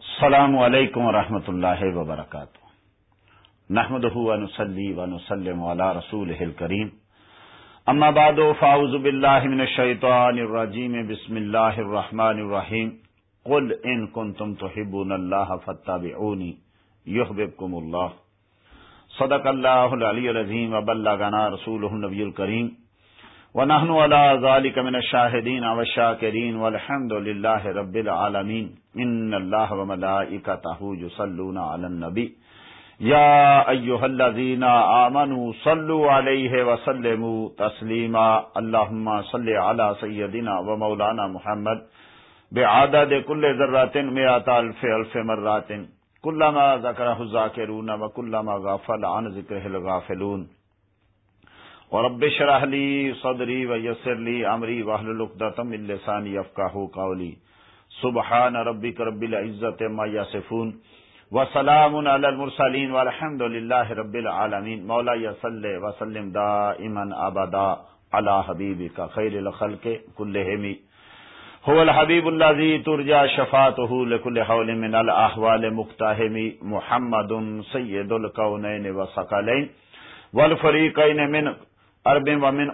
السلام علیکم ورحمۃ اللہ وبرکاتہ. نحمد ونسلی ونسلم علی رسول کریم اما بعد، فاعوذ باللہ من الشیطان الرجیم. بسم اللہ الرحمن الرحیم. قل ان کنتم تحبون اللہ فاتبعونی یحببکم اللہ. صدق اللہ العلی العظیم. وبلغنا رسوله النبی الکریم. ونحن على ذلك من الشاهدين والشاكرين والحمد لله رب العالمين. ان الله وملائكته يصلون على النبي. يا ايها الذين امنوا صلوا عليه وسلموا تسليما. اللهم صل على سيدنا ومولانا محمد بعدد كل ذره مئة الف الف مرات كلما ذكره الذاكرون وكلما غفل عن ذكره الغافلون. ورب شرح لی صدری و یسر لی امری وحل لقدتم اللسانی یفقاہو قولی سبحان ربک رب العزت ما یاسفون وسلام علی المرسلین والحمد للہ رب العالمین مولا یصلی وسلم دائما ابدا علی حبیبک خیر الخلق کلہمی هو الحبیب الذي ترجى شفاعته لكل حول من الاحوال مقتحم محمد سید الكونین وثقلین والفریقین من ارب ومن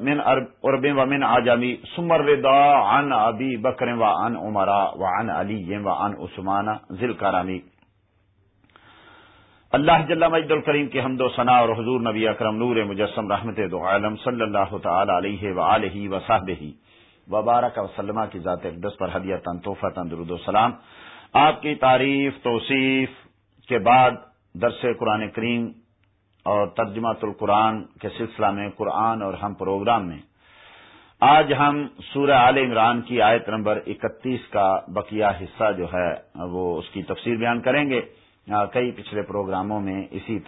من ارب ومن آجامی سمر ردا عن ابی بکر و عن عمرا و عن علی و عن عثمان ذل کرامی اللہ جل مجد الکریم کے حمد و ثناء اور حضور نبی اکرم نور مجسم رحمت دو عالم صلی اللہ تعالی علیہ و علیہ و صاحب وبارک وسلمہ کی ذات اقدس پر حدیہ تن تحفہ تن درود و سلام۔ آپ کی تعریف توصیف کے بعد درس قرآن کریم اور ترجمہ القرآن کے سلسلہ میں قرآن اور ہم پروگرام میں۔ آج ہم سورہ عال عمران کی آیت نمبر اکتیس کا بقیہ حصہ جو ہے، وہ اس کی تفسیر بیان کریں گے۔ کئی پچھلے پروگراموں میں اسی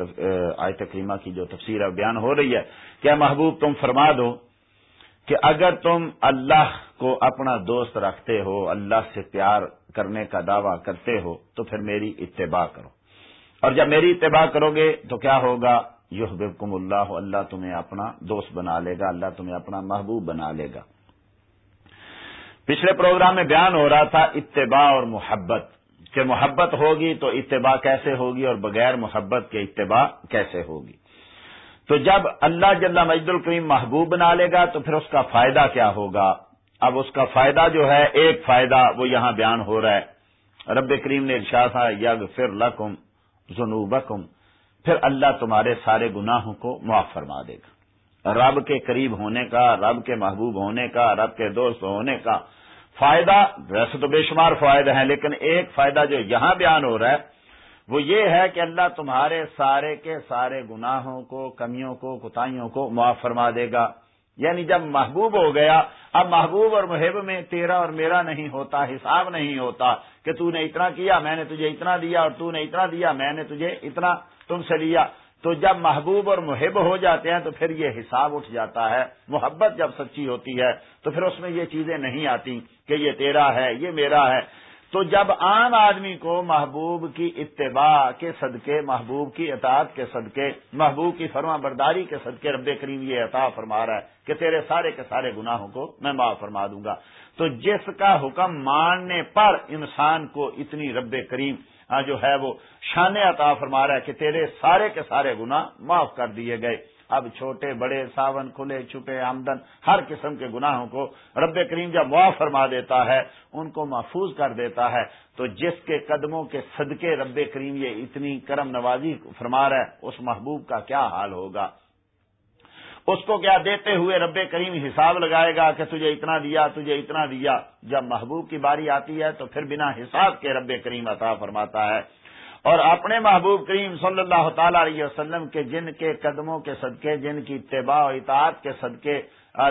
آیت کریمہ کی جو تفسیر بیان ہو رہی ہے۔ کیا محبوب تم فرما دو کہ اگر تم اللہ کو اپنا دوست رکھتے ہو، اللہ سے پیار کرنے کا دعوی کرتے ہو، تو پھر میری اتباع کرو۔ اور جب میری اتباع کرو گے تو کیا ہوگا؟ یو بکم اللہ اللہ تمہیں اپنا دوست بنا لے گا، اللہ تمہیں اپنا محبوب بنا لے گا۔ پچھلے پروگرام میں بیان ہو رہا تھا اتباع اور محبت، کہ محبت ہوگی تو اتباع کیسے ہوگی اور بغیر محبت کے اتباع کیسے ہوگی؟ تو جب اللہ جل مجد الکریم محبوب بنا لے گا تو پھر اس کا فائدہ کیا ہوگا؟ اب اس کا فائدہ جو ہے، ایک فائدہ وہ یہاں بیان ہو رہا ہے۔ رب کریم نے ارشاد یگ فر لکم ذنوبکم، پھر اللہ تمہارے سارے گناہوں کو معاف فرما دے گا۔ رب کے قریب ہونے کا، رب کے محبوب ہونے کا، رب کے دوست ہونے کا فائدہ ویسے تو بے شمار فائدہ ہیں، لیکن ایک فائدہ جو یہاں بیان ہو رہا ہے، وہ یہ ہے کہ اللہ تمہارے سارے کے سارے گناہوں کو، کمیوں کو، کوتاہیوں کو معاف فرما دے گا۔ یعنی جب محبوب ہو گیا، اب محبوب اور محب میں تیرا اور میرا نہیں ہوتا، حساب نہیں ہوتا کہ تو نے اتنا کیا، میں نے تجھے اتنا دیا اور تو نے اتنا دیا، میں نے تجھے اتنا تم سے لیا۔ تو جب محبوب اور محب ہو جاتے ہیں تو پھر یہ حساب اٹھ جاتا ہے، محبت جب سچی ہوتی ہے تو پھر اس میں یہ چیزیں نہیں آتی کہ یہ تیرا ہے، یہ میرا ہے۔ تو جب عام آدمی کو محبوب کی اتباع کے صدقے، محبوب کی اطاعت کے صدقے، محبوب کی فرما برداری کے صدقے رب کریم یہ عطا فرما رہا ہے کہ تیرے سارے کے سارے گناہوں کو میں معاف فرما دوں گا۔ تو جس کا حکم ماننے پر انسان کو اتنی رب کریم ہاں، جو ہے وہ شان عطا فرما رہا ہے کہ تیرے سارے کے سارے گناہ معاف کر دیے گئے۔ اب چھوٹے بڑے ساون کھلے چھپے آمدن ہر قسم کے گناہوں کو رب کریم جب معاف فرما دیتا ہے، ان کو محفوظ کر دیتا ہے، تو جس کے قدموں کے صدقے رب کریم یہ اتنی کرم نوازی فرما رہا ہے، اس محبوب کا کیا حال ہوگا؟ اس کو کیا دیتے ہوئے رب کریم حساب لگائے گا کہ تجھے اتنا دیا، تجھے اتنا دیا؟ جب محبوب کی باری آتی ہے تو پھر بنا حساب کے رب کریم عطا فرماتا ہے۔ اور اپنے محبوب کریم صلی اللہ تعالی علیہ وسلم کے جن کے قدموں کے صدقے، جن کی اتباع و اطاعت کے صدقے،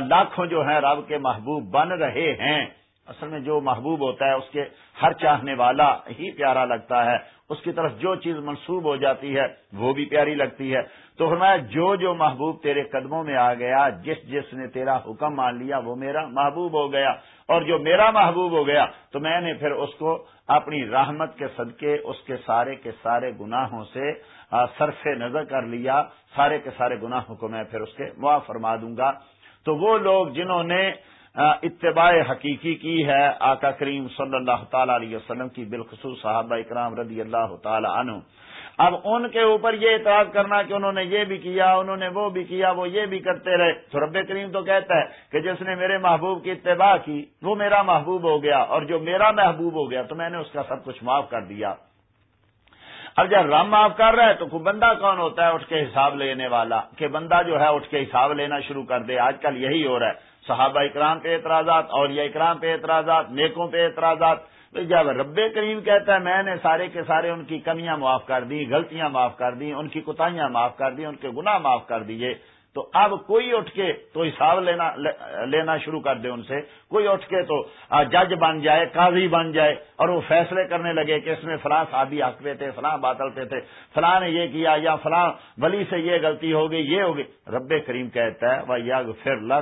لاکھوں جو ہیں رب کے محبوب بن رہے ہیں۔ اصل میں جو محبوب ہوتا ہے، اس کے ہر چاہنے والا ہی پیارا لگتا ہے۔ اس کی طرف جو چیز منسوب ہو جاتی ہے، وہ بھی پیاری لگتی ہے۔ تو فرمایا، جو جو محبوب تیرے قدموں میں آ گیا، جس جس نے تیرا حکم مان لیا، وہ میرا محبوب ہو گیا۔ اور جو میرا محبوب ہو گیا، تو میں نے پھر اس کو اپنی رحمت کے صدقے، اس کے سارے کے سارے گناہوں سے صرف نظر کر لیا۔ سارے کے سارے گناہوں کو میں پھر اس کے معاف فرما دوں گا۔ تو وہ لوگ جنہوں نے اتباع حقیقی کی ہے آقا کریم صلی اللہ تعالی علیہ وسلم کی، بالخصوص صحابہ اکرام رضی اللہ تعالی عنہ۔ اب ان کے اوپر یہ اعتراض کرنا کہ انہوں نے یہ بھی کیا، انہوں نے وہ بھی کیا، وہ یہ بھی کرتے رہے۔ تو رب کریم تو کہتا ہے کہ جس نے میرے محبوب کی اتباع کی، وہ میرا محبوب ہو گیا، اور جو میرا محبوب ہو گیا تو میں نے اس کا سب کچھ معاف کر دیا۔ اب جب رام معاف کر رہا ہے تو کوئی بندہ کون ہوتا ہے اٹھ کے حساب لینے والا؟ کہ بندہ جو ہے اٹھ کے حساب لینا شروع کر دے۔ آج کل یہی ہو رہا ہے۔ صحابہ اکرام پہ اعتراضات اور یہ اکرام پہ اعتراضات، نیکوں پہ اعتراضات۔ جب رب کریم کہتا ہے، میں نے سارے کے سارے ان کی کمیاں معاف کر دی غلطیاں معاف کر دی ان کی کوتاہیاں معاف کر دی ان کے گناہ معاف کر دیے تو اب کوئی اٹھ کے تو حساب لینا لینا شروع کر دے ان سے۔ کوئی اٹھ کے تو جج بن جائے، قاضی بن جائے اور وہ فیصلے کرنے لگے کہ اس میں فلاں صحابی حق پہ تھے، فلاں باطل پہ تھے، فلاں نے یہ کیا یا فلاں ولی سے یہ غلطی ہو گئی یہ ہو گئی رب کریم کہتا ہے وہ یگ فر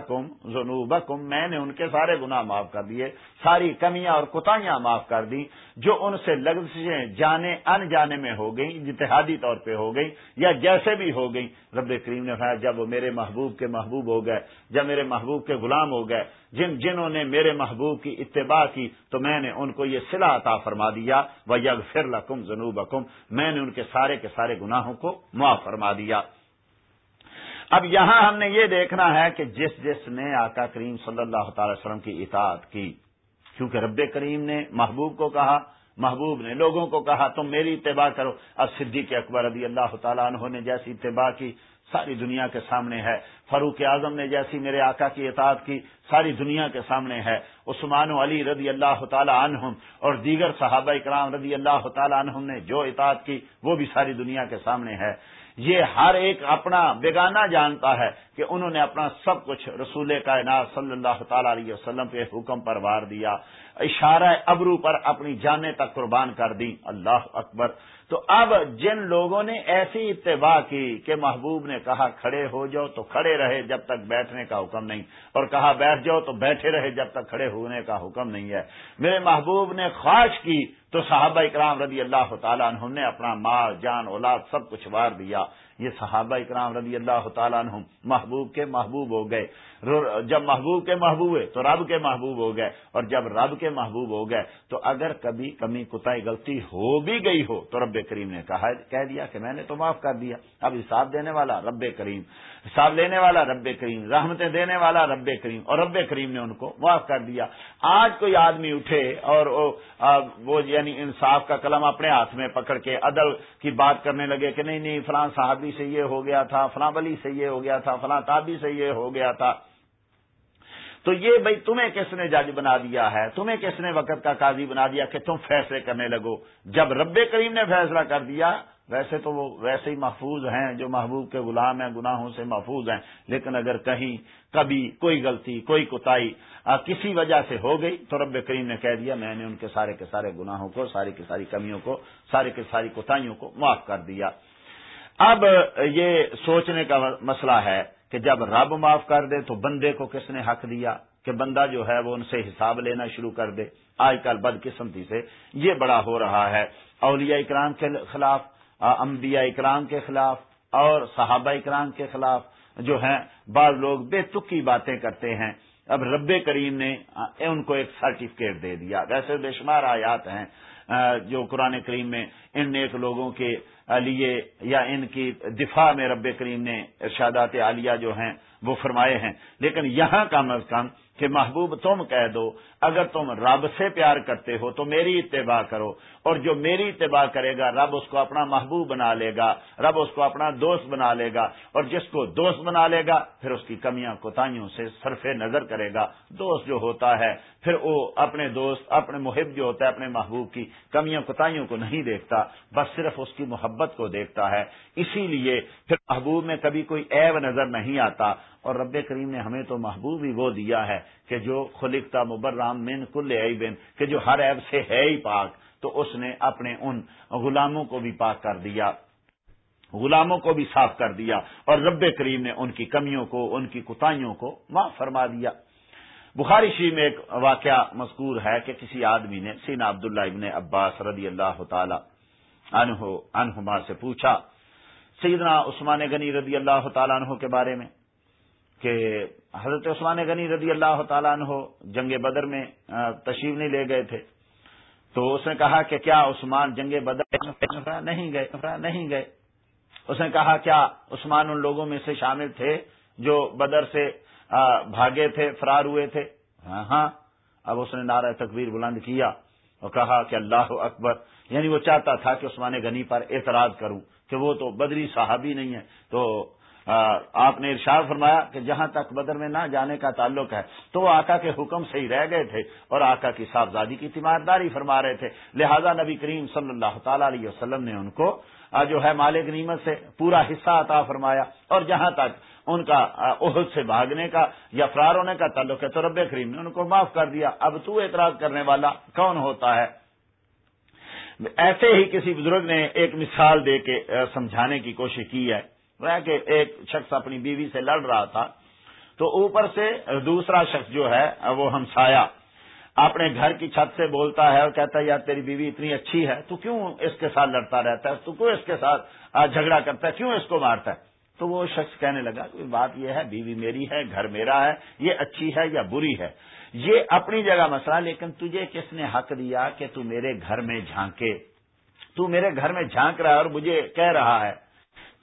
کم میں نے ان کے سارے گناہ معاف کر دیے، ساری کمیاں اور کوتاہیاں معاف کر دی جو ان سے لفظیں جانے، ان جانے میں ہو گئی جتحادی طور پہ ہو گئی یا جیسے بھی ہو گئی رب کریم نے کہا جب وہ میرے محبوب کے محبوب ہو گئے جب میرے محبوب کے غلام ہو گئے، جن جنہوں نے میرے محبوب کی اتباع کی، تو میں نے ان کو یہ سلا عطا فرما دیا وہ یگ فر لکم جنوب میں نے ان کے سارے کے سارے گناہوں کو معاف فرما دیا۔ اب یہاں ہم نے یہ دیکھنا ہے کہ جس جس نے آقا کریم صلی اللہ تعالی وسلم کی اطاعت کی، کیونکہ رب کریم نے محبوب کو کہا محبوب نے لوگوں کو کہا، تم میری اتباع کرو۔ اب صدیق اکبر رضی اللہ تعالیٰ عنہ نے جیسی اتباع کی، ساری دنیا کے سامنے ہے۔ فاروق اعظم نے جیسی میرے آقا کی اطاعت کی، ساری دنیا کے سامنے ہے۔ عثمان و علی رضی اللہ تعالیٰ عنہم اور دیگر صحابہ اکرام رضی اللہ تعالیٰ عنہم نے جو اطاعت کی، وہ بھی ساری دنیا کے سامنے ہے۔ یہ ہر ایک اپنا بیگانہ جانتا ہے کہ انہوں نے اپنا سب کچھ رسول کائنات صلی اللہ تعالی علیہ وسلم کے حکم پر وار دیا، اشارہ ابرو پر اپنی جانے تک قربان کر دی اللہ اکبر۔ تو اب جن لوگوں نے ایسی اتباع کی کہ محبوب نے کہا کھڑے ہو جاؤ تو کھڑے رہے جب تک بیٹھنے کا حکم نہیں، اور کہا بیٹھ جاؤ تو بیٹھے رہے جب تک کھڑے ہونے کا حکم نہیں ہے۔ میرے محبوب نے خواہش کی تو صحابہ اکرام رضی اللہ تعالیٰ عنہ نے اپنا مال، جان، اولاد سب کچھ وار دیا۔ یہ صحابہ اکرام رضی اللہ تعالیٰ عنہ محبوب کے محبوب ہو گئے۔ جب محبوب کے محبوب ہوئے تو رب کے محبوب ہو گئے۔ اور جب رب کے محبوب ہو گئے تو اگر کبھی کمی کتا غلطی ہو بھی گئی ہو تو رب کریم نے کہا کہہ دیا کہ میں نے تو معاف کر دیا۔ اب حساب دینے والا، رب کریم۔ حساب لینے والا رب کریم، رحمتیں دینے والا رب کریم، اور رب کریم نے ان کو معاف کر دیا۔ آج کوئی آدمی اٹھے اور وہ یعنی انصاف کا قلم اپنے ہاتھ میں پکڑ کے عدل کی بات کرنے لگے کہ نہیں نہیں، فلاں صحابی سے یہ ہو گیا تھا، فلاں بلی سے یہ ہو گیا تھا، فلاں تابی سے یہ ہو گیا تھا۔ تو یہ بھائی، تمہیں کس نے جج بنا دیا ہے؟ تمہیں کس نے وقت کا قاضی بنا دیا کہ تم فیصلے کرنے لگو؟ جب رب کریم نے فیصلہ کر دیا ویسے تو وہ ویسے ہی محفوظ ہیں جو محبوب کے غلام ہیں، گناہوں سے محفوظ ہیں۔ لیکن اگر کہیں کبھی کوئی غلطی، کوئی کوتاہی کسی وجہ سے ہو گئی تو رب کریم نے کہہ دیا، میں نے ان کے سارے کے سارے گناہوں کو، ساری کی ساری کمیوں کو سارے کے ساری کوتاہیوں کو معاف کر دیا۔ اب یہ سوچنے کا مسئلہ ہے کہ جب رب معاف کر دے تو بندے کو کس نے حق دیا؟ کہ بندہ جو ہے وہ ان سے حساب لینا شروع کر دے۔ آج کل بدقسمتی سے یہ بڑا ہو رہا ہے۔ اولیاء اکرام کے خلاف انبیاء اکرام کے خلاف اور صحابہ اکرام کے خلاف جو ہیں، بعض لوگ بے تکی باتیں کرتے ہیں۔ اب رب کریم نے ان کو ایک سرٹیفکیٹ دے دیا۔ ویسے بے شمار آیات ہیں جو قرآن کریم میں ان نیک لوگوں کے لیے یا ان کی دفاع میں رب کریم نے ارشادات عالیہ جو ہیں، وہ فرمائے ہیں۔ لیکن یہاں کم از کم کہ محبوب تم کہہ دو، اگر تم رب سے پیار کرتے ہو تو میری اتباع کرو، اور جو میری اتباع کرے گا، رب اس کو اپنا محبوب بنا لے گا، رب اس کو اپنا دوست بنا لے گا، اور جس کو دوست بنا لے گا، پھر اس کی کمیاں کوتاہیوں سے صرف نظر کرے گا۔ دوست جو ہوتا ہے، پھر وہ اپنے دوست، اپنے محب جو ہوتا ہے، اپنے محبوب کی کمیاں کوتاہیوں کو نہیں دیکھتا، بس صرف اس کی محبت کو دیکھتا ہے۔ اسی لیے پھر محبوب میں کبھی کوئی عیب نظر نہیں آتا۔ اور رب کریم نے ہمیں تو محبوب ہی وہ دیا ہے کہ جو خلکتا مبرام من کل بن کہ جو ہر عیب سے ہے ہی پاک، تو اس نے اپنے ان غلاموں کو بھی پاک کر دیا، غلاموں کو بھی صاف کر دیا، اور رب کریم نے ان کی کمیوں کو، ان کی کتائیوں کو معاف فرما دیا۔ بخاری شریف میں ایک واقعہ مذکور ہے کہ کسی آدمی نے سینا عبداللہ ابن عباس رضی اللہ تعالی عنہما سے پوچھا، سیدنا عثمان غنی رضی اللہ تعالیٰ عنہ کے بارے میں کہ حضرت عثمان غنی رضی اللہ تعالیٰ عنہ جنگ بدر میں تشریف نہیں لے گئے تھے۔ تو اس نے کہا کہ کیا عثمان جنگ بدر نہیں گئے نہیں گئے۔ اس نے کہا، کیا عثمان ان لوگوں میں سے شامل تھے جو بدر سے بھاگے تھے، فرار ہوئے تھے؟ ہاں ہاں۔ اب اس نے نعرہ تکبیر بلند کیا اور کہا کہ اللہ اکبر۔ یعنی وہ چاہتا تھا کہ عثمان غنی پر اعتراض کروں کہ وہ تو بدری صحابی نہیں ہے۔ تو آپ نے ارشاد فرمایا کہ جہاں تک بدر میں نہ جانے کا تعلق ہے، تو وہ آقا کے حکم سے ہی رہ گئے تھے اور آقا کی صاحبزادی کی تیمارداری فرما رہے تھے۔ لہذا نبی کریم صلی اللہ تعالی علیہ وسلم نے ان کو جو ہے مالک نیمت سے پورا حصہ عطا فرمایا اور جہاں تک ان کا عہد سے بھاگنے کا یا فرار ہونے کا تعلق ہے، تو رب کریم نے ان کو معاف کر دیا۔ اب تو اعتراض کرنے والا کون ہوتا ہے؟ ایسے ہی کسی بزرگ نے ایک مثال دے کے سمجھانے کی کوشش کی ہے۔ کہ ایک شخص اپنی بیوی سے لڑ رہا تھا، تو اوپر سے دوسرا شخص جو ہے، وہ ہمسایا اپنے گھر کی چھت سے بولتا ہے اور کہتا ہے، یار، تیری بیوی اتنی اچھی ہے، تو کیوں اس کے ساتھ لڑتا رہتا ہے؟ تو کیوں اس کے ساتھ جھگڑا کرتا ہے؟ کیوں اس کو مارتا ہے؟ تو وہ شخص کہنے لگا کہ بات یہ ہے، بیوی میری ہے، گھر میرا ہے، یہ اچھی ہے یا بری ہے؟ یہ اپنی جگہ مسئلہ، لیکن تجھے کس نے حق دیا کہ تو میرے گھر میں جھانکے؟ تو میرے گھر میں جھانک رہا ہے اور مجھے کہہ رہا ہے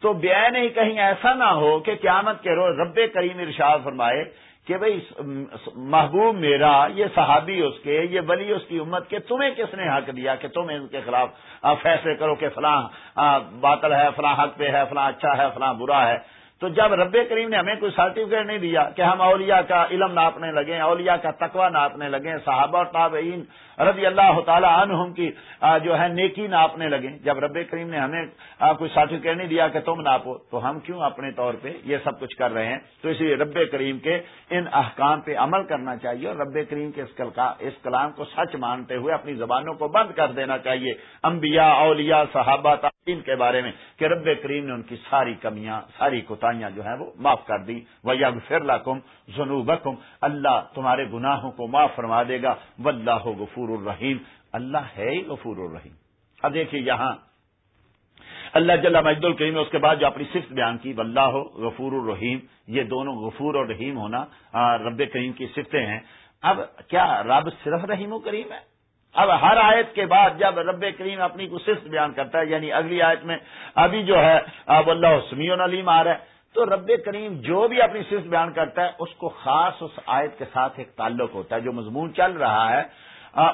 تو بیا نہیں کہیں ایسا نہ ہو کہ قیامت کے روز رب کریم ارشاد فرمائے کہ بھئی محبوب میرا، یہ صحابی اس کے، یہ ولی اس کی امت کے، تمہیں کس نے حق دیا کہ تم ان کے خلاف فیصلے کرو کہ فلاں باطل ہے، فلاں حق پہ ہے، فلاں اچھا ہے، فلاں برا ہے۔ تو جب رب کریم نے ہمیں کوئی سرٹیفکیٹ نہیں دیا کہ ہم اولیاء کا علم ناپنے لگے، اولیاء کا تقوی ناپنے لگے، صحابہ اور تابعین رضی اللہ تعالی عنہم کی جو ہے نیکی ناپنے لگے، جب رب کریم نے ہمیں کوئی سرٹیفکیٹ نہیں دیا کہ تم ناپو، تو ہم کیوں اپنے طور پہ یہ سب کچھ کر رہے ہیں؟ تو اس لیے رب کریم کے ان احکام پہ عمل کرنا چاہیے اور رب کریم کے اس کلام کو سچ مانتے ہوئے اپنی زبانوں کو بند کر دینا چاہیے۔ انبیاء، اولیاء، صحابہ تعین کے بارے میں کہ رب کریم نے ان کی ساری کمیاں، ساری کوتاہیاں جو ہیں وہ معاف کر دی وہ فرلا کم اللہ تمہارے گناہوں کو معاف فرما دے گا۔ واللہ غفور الرحیم اللہ ہے ہی غفور الرحیم۔ اب دیکھیے یہاں اللہ جل مجد الکریم نے اس کے بعد جو اپنی صفت بیان کی واللہ غفور الرحیم یہ دونوں غفور اور رحیم ہونا رب کریم کی صفتیں ہیں۔ اب کیا رب صرف رحیم و کریم ہے؟ اب ہر آیت کے بعد جب رب کریم اپنی کو صفت بیان کرتا ہے یعنی اگلی آیت میں، ابھی جو ہے، اب اللہ سمیع علیم آ رہا ہے، تو رب کریم جو بھی اپنی صفت بیان کرتا ہے، اس کو خاص اس آیت کے ساتھ ایک تعلق ہوتا ہے، جو مضمون چل رہا ہے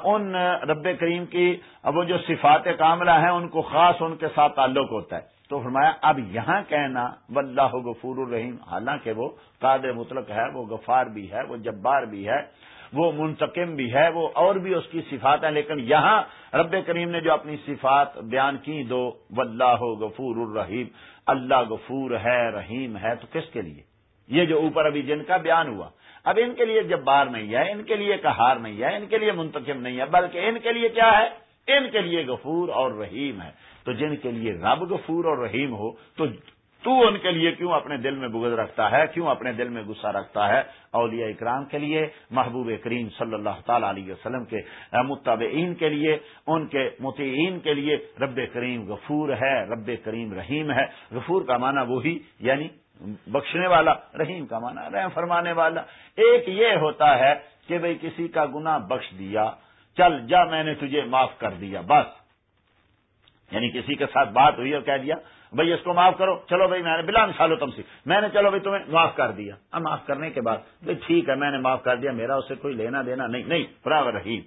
ان رب کریم کی، وہ جو صفات کاملہ ہیں، ان کو خاص ان کے ساتھ تعلق ہوتا ہے۔ تو فرمایا، اب یہاں کہنا، واللہ غفور الرحیم، حالانکہ وہ قادر مطلق ہے، وہ غفار بھی ہے، وہ جبار بھی ہے وہ منتقم بھی ہے، وہ اور بھی اس کی صفات ہیں، لیکن یہاں رب کریم نے جو اپنی صفات بیان کی دو، واللہ غفور الرحیم، اللہ غفور ہے، رحیم ہے، تو کس کے لیے؟ یہ جو اوپر ابھی جن کا بیان ہوا۔ اب ان کے لیے جب بار نہیں ہے، ان کے لیے کہار نہیں ہے، ان کے لیے منتخب نہیں ہے، بلکہ ان کے لیے کیا ہے؟ ان کے لیے غفور اور رحیم ہے۔ تو جن کے لیے رب غفور اور رحیم ہو، تو تو ان کے لیے کیوں اپنے دل میں بغض رکھتا ہے؟ کیوں اپنے دل میں غصہ رکھتا ہے؟ اولیاء اکرام کے لیے، محبوب کریم صلی اللہ تعالی علیہ وسلم کے متبعین کے لیے، ان کے متعین کے لیے رب کریم غفور ہے، رب کریم رحیم ہے۔ غفور کا معنی وہی یعنی بخشنے والا، رحیم کا معنی، رحم فرمانے والا۔ ایک یہ ہوتا ہے کہ بھئی کسی کا گناہ بخش دیا، چل جا میں نے تجھے معاف کر دیا، بس۔ یعنی کسی کے ساتھ بات ہوئی اور کہہ دیا بھائی اس کو معاف کرو۔ چلو بھائی میں نے بلا مثالو تم سے میں نے چلو بھائی تمہیں معاف کر دیا۔ اب معاف کرنے کے بعد بھائی ٹھیک ہے، میں نے معاف کر دیا، میرا اسے کوئی لینا دینا نہیں۔ نہیں، برابر رحیم۔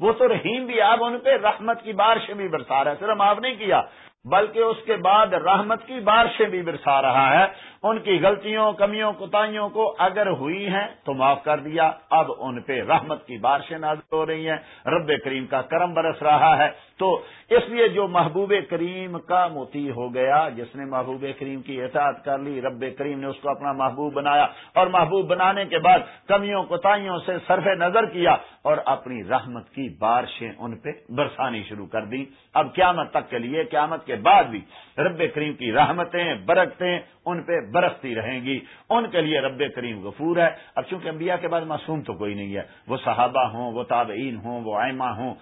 وہ تو رحیم بھی آپ ان پہ رحمت کی بارش بھی برسا رہا ہے، صرف معاف نہیں کیا۔ بلکہ اس کے بعد رحمت کی بارشیں بھی برسا رہا ہے۔ ان کی غلطیوں، کمیوں، کوتاہیوں کو اگر ہوئی ہیں تو معاف کر دیا۔ اب ان پہ رحمت کی بارشیں نازل ہو رہی ہیں۔ رب کریم کا کرم برس رہا ہے۔ تو اس لیے جو محبوب کریم کا موتی ہو گیا، جس نے محبوب کریم کی احتیاط کر لی، رب کریم نے اس کو اپنا محبوب بنایا۔ اور محبوب بنانے کے بعد کمیوں، کوتاہیوں سے صرف نظر کیا۔ اور اپنی رحمت کی بارشیں ان پہ برسانی شروع کر دی اب قیامت تک کے لیے، قیامت کے بعد بھی رب کریم کی رحمتیں، برکتیں ان پہ برستی رہیں گی۔ ان کے لیے رب کریم غفور ہے۔ اب چونکہ انبیاء کے بعد معصوم تو کوئی نہیں ہے۔ وہ صحابہ ہوں، وہ تابعین ہوں، وہ آئمہ ہوں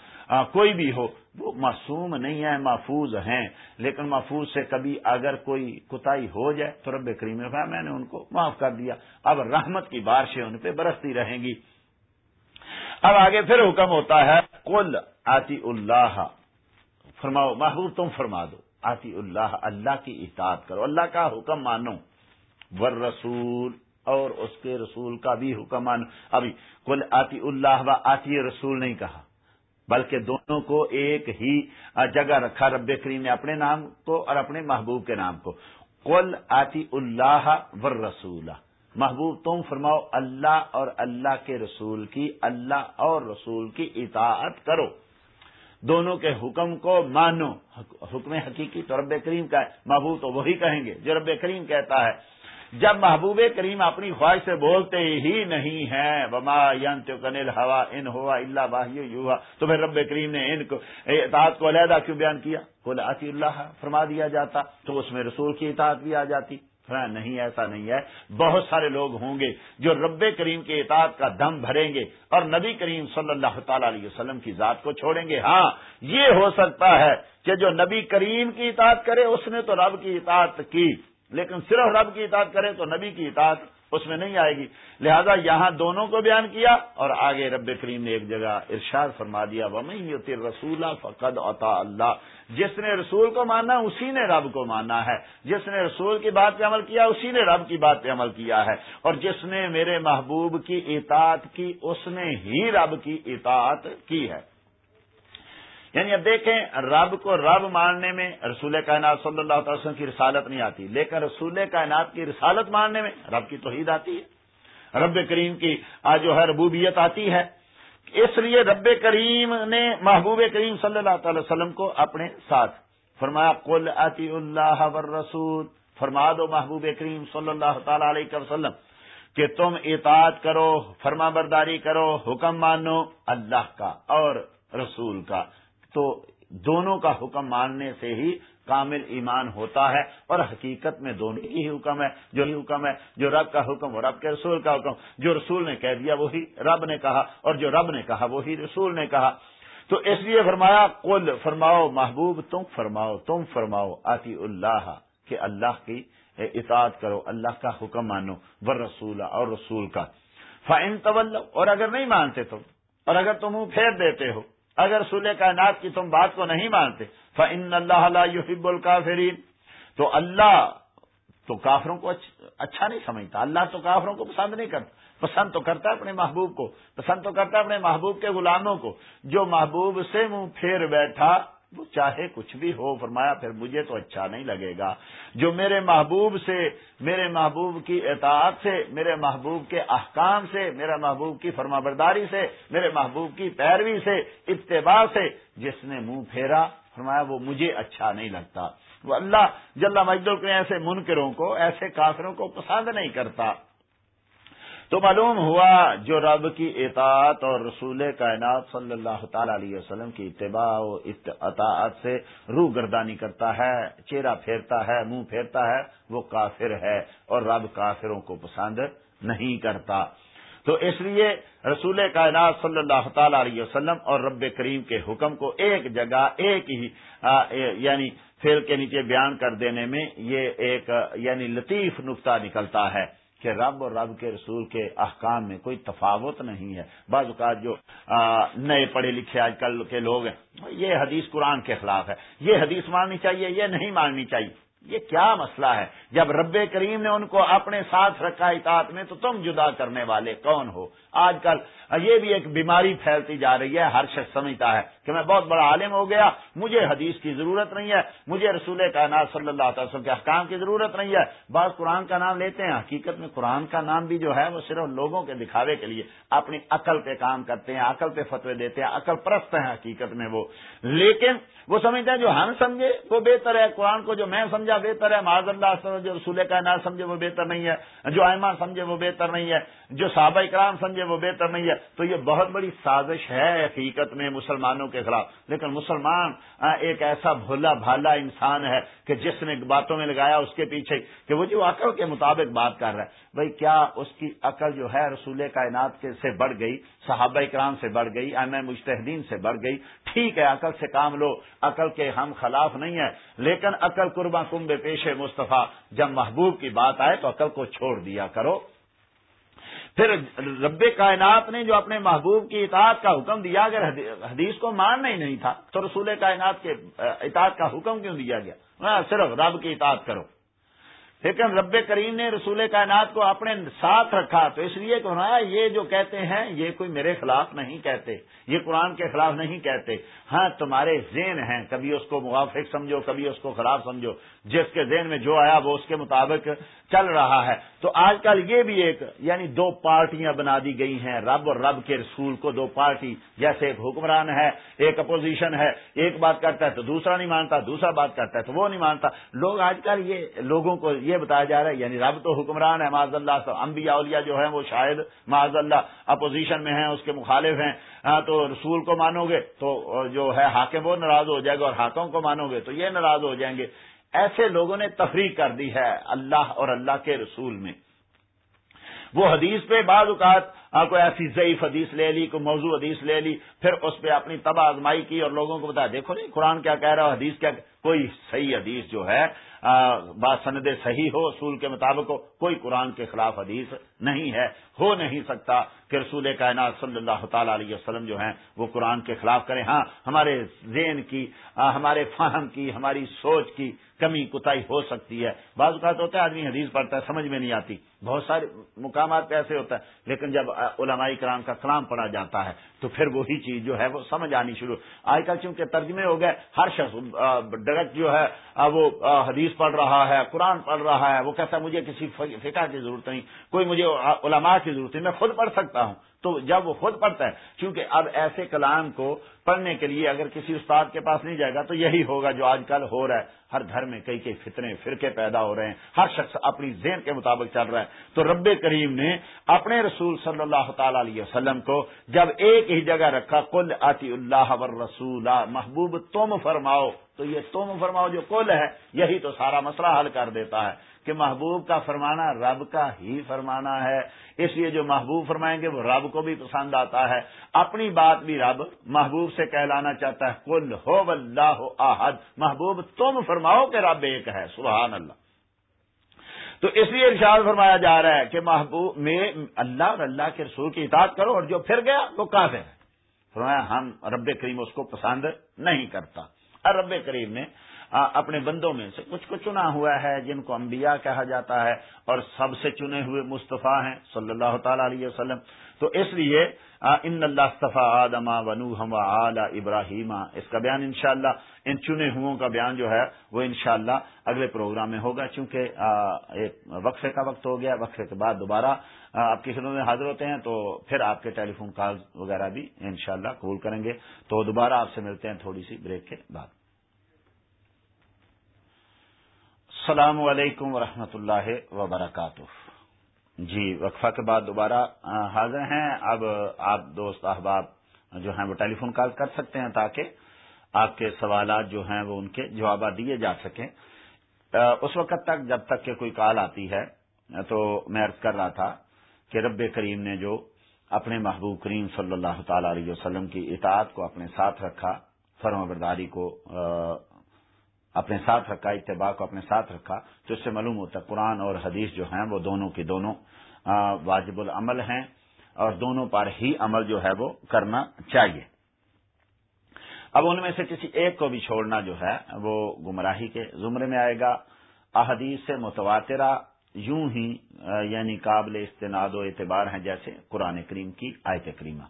کوئی بھی ہو، وہ معصوم نہیں ہے محفوظ ہیں۔ لیکن محفوظ سے کبھی اگر کوئی کتائی ہو جائے تو رب کریم نے کہا میں نے ان کو معاف کر دیا۔ اب رحمت کی بارشیں ان پہ برستی رہیں گی۔ اب آگے پھر حکم ہوتا ہے کل آتی اللہ۔ فرماؤ، محبوب تم فرما دو، آتی اللہ اللہ کی اطاعت کرو، اللہ کا حکم مانو۔ ور رسول اور اس کے رسول کا بھی حکم مانو۔ ابھی کل آتی اللہ و آتی رسول نہیں کہا، بلکہ دونوں کو ایک ہی جگہ رکھا رب کریم نے اپنے نام کو اور اپنے محبوب کے نام کو۔ کل آتی اللہ ور رسول محبوب تم فرماؤ اللہ اور اللہ کے رسول کی، اللہ اور رسول کی اطاعت کرو۔ دونوں کے حکم کو مانو۔ حکم حقیقی تو رب کریم کا ہے۔ محبوب تو وہی کہیں گے جو رب کریم کہتا ہے۔ جب محبوب کریم اپنی خواہش سے بولتے ہی نہیں ہے وما کنل ہوا ان ہوا اللہ باہی یو تو پھر رب کریم نے ان کو اطاعت کو علیحدہ کیوں بیان کیا؟ بولے آتی اللہ فرما دیا جاتا۔ تو اس میں رسول کی اطاعت بھی آ جاتی۔ نہیں، ایسا نہیں ہے۔ بہت سارے لوگ ہوں گے جو رب کریم کے اطاعت کا دم بھریں گے اور نبی کریم صلی اللہ تعالی علیہ وسلم کی ذات کو چھوڑیں گے۔ ہاں یہ ہو سکتا ہے کہ جو نبی کریم کی اطاعت کرے، اس نے تو رب کی اطاعت کی، لیکن صرف رب کی اطاعت کرے تو نبی کی اطاعت اس میں نہیں آئے گی۔ لہذا یہاں دونوں کو بیان کیا اور آگے رب کریم نے ایک جگہ ارشاد فرما دیا ومئی رسول فقد عطا اللہ جس نے رسول کو مانا، اسی نے رب کو مانا ہے۔ جس نے رسول کی بات پہ عمل کیا، اسی نے رب کی بات پہ عمل کیا ہے۔ اور جس نے میرے محبوب کی اطاعت کی، اس نے ہی رب کی اطاعت کی ہے۔ یعنی اب دیکھیں، رب کو رب ماننے میں رسول کائنات صلی اللہ تعالی وسلم کی رسالت نہیں آتی، لیکن رسول کائنات کی رسالت ماننے میں رب کی توحید آتی ہے۔ رب کریم کی آج جو ہے ربوبیت آتی ہے۔ اس لیے رب کریم نے محبوب کریم صلی اللہ تعالی وسلم کو اپنے ساتھ فرمایا، قل اتی اللہ رسول فرما دو محبوب کریم صلی اللہ تعالی علیہ وسلم کہ تم اطاعت کرو فرما برداری کرو، حکم مانو اللہ کا اور رسول کا۔ تو دونوں کا حکم ماننے سے ہی کامل ایمان ہوتا ہے اور حقیقت میں دونوں کی ہی حکم ہے۔ جو ہی حکم ہے، جو رب کا حکم، وہ رب کے رسول کا حکم۔ جو رسول نے کہہ دیا، وہی رب نے کہا۔ اور جو رب نے کہا، وہی رسول نے کہا۔ تو اس لیے فرمایا کل فرماؤ، محبوب، تم فرماؤ تم فرماؤ، آتی اللہ، کہ اللہ کی اطاعت کرو، اللہ کا حکم مانو ور رسول اور رسول کا۔ فائن طول اور اگر نہیں مانتے تم اور اگر تم پھیر دیتے ہو اگر سلح کائنات کی تم بات کو نہیں مانتے فن اللہ یحب الکافرین تو اللہ تو کافروں کو اچھا نہیں سمجھتا، اللہ تو کافروں کو پسند نہیں کرتا۔ پسند تو کرتا ہے اپنے محبوب کو، پسند تو کرتا ہے اپنے محبوب کے غلاموں کو۔ جو محبوب سے منہ پھیر بیٹھا وہ چاہے کچھ بھی ہو، فرمایا پھر مجھے تو اچھا نہیں لگے گا۔ جو میرے محبوب سے، میرے محبوب کی اطاعت سے، میرے محبوب کے احکام سے، میرے محبوب کی فرما برداری سے، میرے محبوب کی پیروی سے، اتباع سے جس نے منہ پھیرا، فرمایا وہ مجھے اچھا نہیں لگتا۔ وہ اللہ جل مجد کے ایسے منکروں کو، ایسے کافروں کو پسند نہیں کرتا۔ تو معلوم ہوا جو رب کی اطاعت اور رسول کائنات صلی اللہ تعالی علیہ وسلم کی اتباع و اطاعت سے روح گردانی کرتا ہے، چہرہ پھیرتا ہے، منہ پھیرتا ہے، وہ کافر ہے اور رب کافروں کو پسند نہیں کرتا۔ تو اس لیے رسول کائنات صلی اللہ تعالی علیہ وسلم اور رب کریم کے حکم کو ایک جگہ، ایک ہی یعنی فیل کے نیچے بیان کر دینے میں یہ ایک یعنی لطیف نقطہ نکلتا ہے۔ کہ رب اور رب کے رسول کے احکام میں کوئی تفاوت نہیں ہے۔ بعض اوقات جو نئے پڑھے لکھے آج کل کے لوگ ہیں، یہ حدیث قرآن کے خلاف ہے، یہ حدیث ماننی چاہیے، یہ نہیں ماننی چاہیے۔ یہ کیا مسئلہ ہے؟ جب رب کریم نے ان کو اپنے ساتھ رکھا اطاعت میں، تو تم جدا کرنے والے کون ہو؟ آج کل یہ بھی ایک بیماری پھیلتی جا رہی ہے، ہر شخص سمجھتا ہے کہ میں بہت بڑا عالم ہو گیا، مجھے حدیث کی ضرورت نہیں ہے، مجھے رسول کائنات صلی اللہ تعالی وسلم کے احکام کی ضرورت نہیں ہے۔ بعض قرآن کا نام لیتے ہیں، حقیقت میں قرآن کا نام بھی جو ہے، وہ صرف لوگوں کے دکھاوے کے لیے اپنی عقل پہ کام کرتے ہیں، عقل پہ فتوے دیتے ہیں، عقل پرست ہیں حقیقت میں وہ۔ لیکن وہ سمجھتے ہیں جو ہم سمجھے، وہ بہتر ہے، قرآن کو جو میں سمجھا بہتر ہے، معاذ اللہ جو رسول کائنات سمجھے وہ بہتر نہیں ہے، جو ایمان سمجھے وہ بہتر نہیں ہے۔ جو صحابہ کرام سمجھے وہ بہتر نہیں ہے۔ تو یہ بہت بڑی سازش ہے حقیقت میں مسلمانوں کے خلاف۔ لیکن مسلمان ایک ایسا بھولا بھالا انسان ہے کہ جس نے باتوں میں لگایا اس کے پیچھے کہ وہ جو عقل کے مطابق بات کر رہا ہے۔ بھائی، کیا اس کی عقل جو ہے رسول کائنات کے سے بڑھ گئی؟ صحابہ کرام سے بڑھ گئی؟ ایم مشتحدین سے بڑھ گئی؟ ٹھیک ہے، عقل سے کام لو۔ عقل کے ہم خلاف نہیں ہے لیکن عقل قربا کمب پیش مصطفیٰ، جب محبوب کی بات آئے تو عقل کو چھوڑ دیا کرو۔ پھر رب کائنات نے جو اپنے محبوب کی اطاعت کا حکم دیا، اگر حدیث کو ماننا ہی نہیں تھا، تو رسول کائنات کے، اطاعت کا حکم کیوں دیا گیا؟ صرف رب کی اطاعت کرو۔ لیکن رب کریم نے رسول کائنات کو اپنے ساتھ رکھا، تو اس لیے کہ یہ جو کہتے ہیں، یہ کوئی میرے خلاف نہیں کہتے، یہ قرآن کے خلاف نہیں کہتے۔ ہاں تمہارے ذہن ہیں، کبھی اس کو موافق سمجھو، کبھی اس کو خلاف سمجھو۔ جس کے ذہن میں جو آیا، وہ اس کے مطابق چل رہا ہے۔ تو آج کل یہ بھی ایک یعنی دو پارٹیاں بنا دی گئی ہیں۔ رب اور رب کے رسول کو دو پارٹی، جیسے ایک حکمران ہے، ایک اپوزیشن ہے، ایک بات کرتا ہے تو دوسرا نہیں مانتا، دوسرا بات کرتا ہے تو وہ نہیں مانتا۔ لوگ آج کل یہ، لوگوں کو یہ بتایا جا رہا ہے یعنی رب تو حکمران ہے معذ اللہ انبیاء، اولیاء جو ہیں وہ شاید معذ اللہ اپوزیشن میں ہیں، اس کے مخالف ہیں۔ ہاں تو رسول کو مانو گے تو جو ہے حاکم وہ ناراض ہو جائے گا اور حاکم کو مانو گے تو یہ ناراض ہو جائیں گے۔ ایسے لوگوں نے تفریح کر دی ہے اللہ اور اللہ کے رسول میں۔ وہ حدیث پہ بعض اوقات ہاں، کوئی ایسی ضعیف حدیث لے لی، کوئی موضوع حدیث لے لی، پھر اس پہ اپنی تباہ آزمائی کی اور لوگوں کو بتایا، دیکھو نہیں، قرآن کیا کہہ رہا حدیث کیا، کوئی صحیح حدیث جو ہے بات سند صحیح ہو، اصول کے مطابق ہو، کوئی قرآن کے خلاف حدیث نہیں ہے۔ ہو نہیں سکتا کہ رسول کائنات صلی اللہ تعالی علیہ وسلم جو ہیں، وہ قرآن کے خلاف کریں۔ ہاں ہمارے ذہن کی ہمارے فہم کی، ہماری سوچ کی کمی کتائی ہو سکتی ہے۔ بعض اوقات ہوتا ہے آدمی حدیث پڑھتا ہے، سمجھ میں نہیں آتی۔ بہت سارے مقامات پہ ایسے ہوتا ہے، لیکن جب علمائی کرام کا کلام پڑھا جاتا ہے، تو پھر وہی چیز جو ہے وہ سمجھ آنی شروع۔ آج کل چونکہ ترجمے ہو گئے، ہر شخص ڈائریکٹ جو ہے وہ حدیث پڑھ رہا ہے، قرآن پڑھ رہا ہے، وہ کہتا ہے مجھے کسی فقہ کی ضرورت نہیں، کوئی مجھے علماء کی ضرورت نہیں، میں خود پڑھ سکتا ہوں۔ تو جب وہ خود پڑھتا ہے کیونکہ اب ایسے کلام کو پڑھنے کے لیے اگر کسی استاد کے پاس نہیں جائے گا، تو یہی ہوگا جو آج کل ہو رہا ہے۔ ہر گھر میں کئی کئی فتنے، فرقے پیدا ہو رہے ہیں۔ ہر شخص اپنی ذہن کے مطابق چل رہا ہے۔ تو رب کریم نے اپنے رسول صلی اللہ تعالی علیہ وسلم کو جب ایک ہی جگہ رکھا کل آتی اللہ رسول محبوب تم فرماؤ۔ تو یہ تم فرماؤ جو کل ہے، یہی تو سارا مسئلہ حل کر دیتا ہے۔ کہ محبوب کا فرمانا رب کا ہی فرمانا ہے۔ اس لیے جو محبوب فرمائیں گے وہ رب کو بھی پسند آتا ہے۔ اپنی بات بھی رب محبوب سے کہلانا چاہتا ہے۔ کل ہو اللہ آحد محبوب، تم فرماؤ کہ رب ایک ہے۔ سبحان اللہ۔ تو اس لیے ارشاد فرمایا جا رہا ہے کہ محبوب میں اللہ اور اللہ کے رسول کی اطاعت کرو اور جو پھر گیا وہ کافر ہے۔ فرمایا، ہم رب کریم اس کو پسند نہیں کرتا۔ اور رب کریم نے اپنے بندوں میں سے کچھ کو چنا ہوا ہے جن کو انبیاء کہا جاتا ہے اور سب سے چنے ہوئے مصطفیٰ ہیں صلی اللہ تعالی علیہ وسلم۔ تو اس لیے ان اللہ صفا آدما ونو ہم اعلی ابراہیم۔ اس کا بیان انشاءاللہ، ان چنے ہوں کا بیان جو ہے، وہ انشاءاللہ اگلے پروگرام میں ہوگا، چونکہ ایک وقفے کا وقت ہو گیا، وقفے کے بعد دوبارہ آپ کی خدمت میں حاضر ہوتے ہیں، تو پھر آپ کے ٹیلی فون کال وغیرہ بھی انشاءاللہ قبول کریں گے۔ تو دوبارہ آپ سے ملتے ہیں تھوڑی سی بریک کے بعد۔ السلام علیکم ورحمۃ اللہ وبرکاتہ۔ جی وقفہ کے بعد دوبارہ حاضر ہیں۔ اب آپ دوست احباب جو ہیں وہ ٹیلی فون کال کر سکتے ہیں تاکہ آپ کے سوالات جو ہیں وہ ان کے جوابات دیے جا سکیں۔ اس وقت تک جب تک کہ کوئی کال آتی ہے، تو میں عرض کر رہا تھا کہ رب کریم نے جو اپنے محبوب کریم صلی اللہ تعالی علیہ وسلم کی اطاعت کو اپنے ساتھ رکھا فرم برداری کو اپنے ساتھ رکھا، اتباع کو اپنے ساتھ رکھا، تو اس سے معلوم ہوتا ہے قرآن اور حدیث جو ہیں وہ دونوں کی دونوں واجب العمل ہیں اور دونوں پر ہی عمل جو ہے وہ کرنا چاہیے۔ اب ان میں سے کسی ایک کو بھی چھوڑنا جو ہے وہ گمراہی کے زمرے میں آئے گا۔ احادیث سے متواترہ یوں ہی یعنی قابل استناد و اعتبار ہیں جیسے قرآن کریم کی، آیت کریمہ۔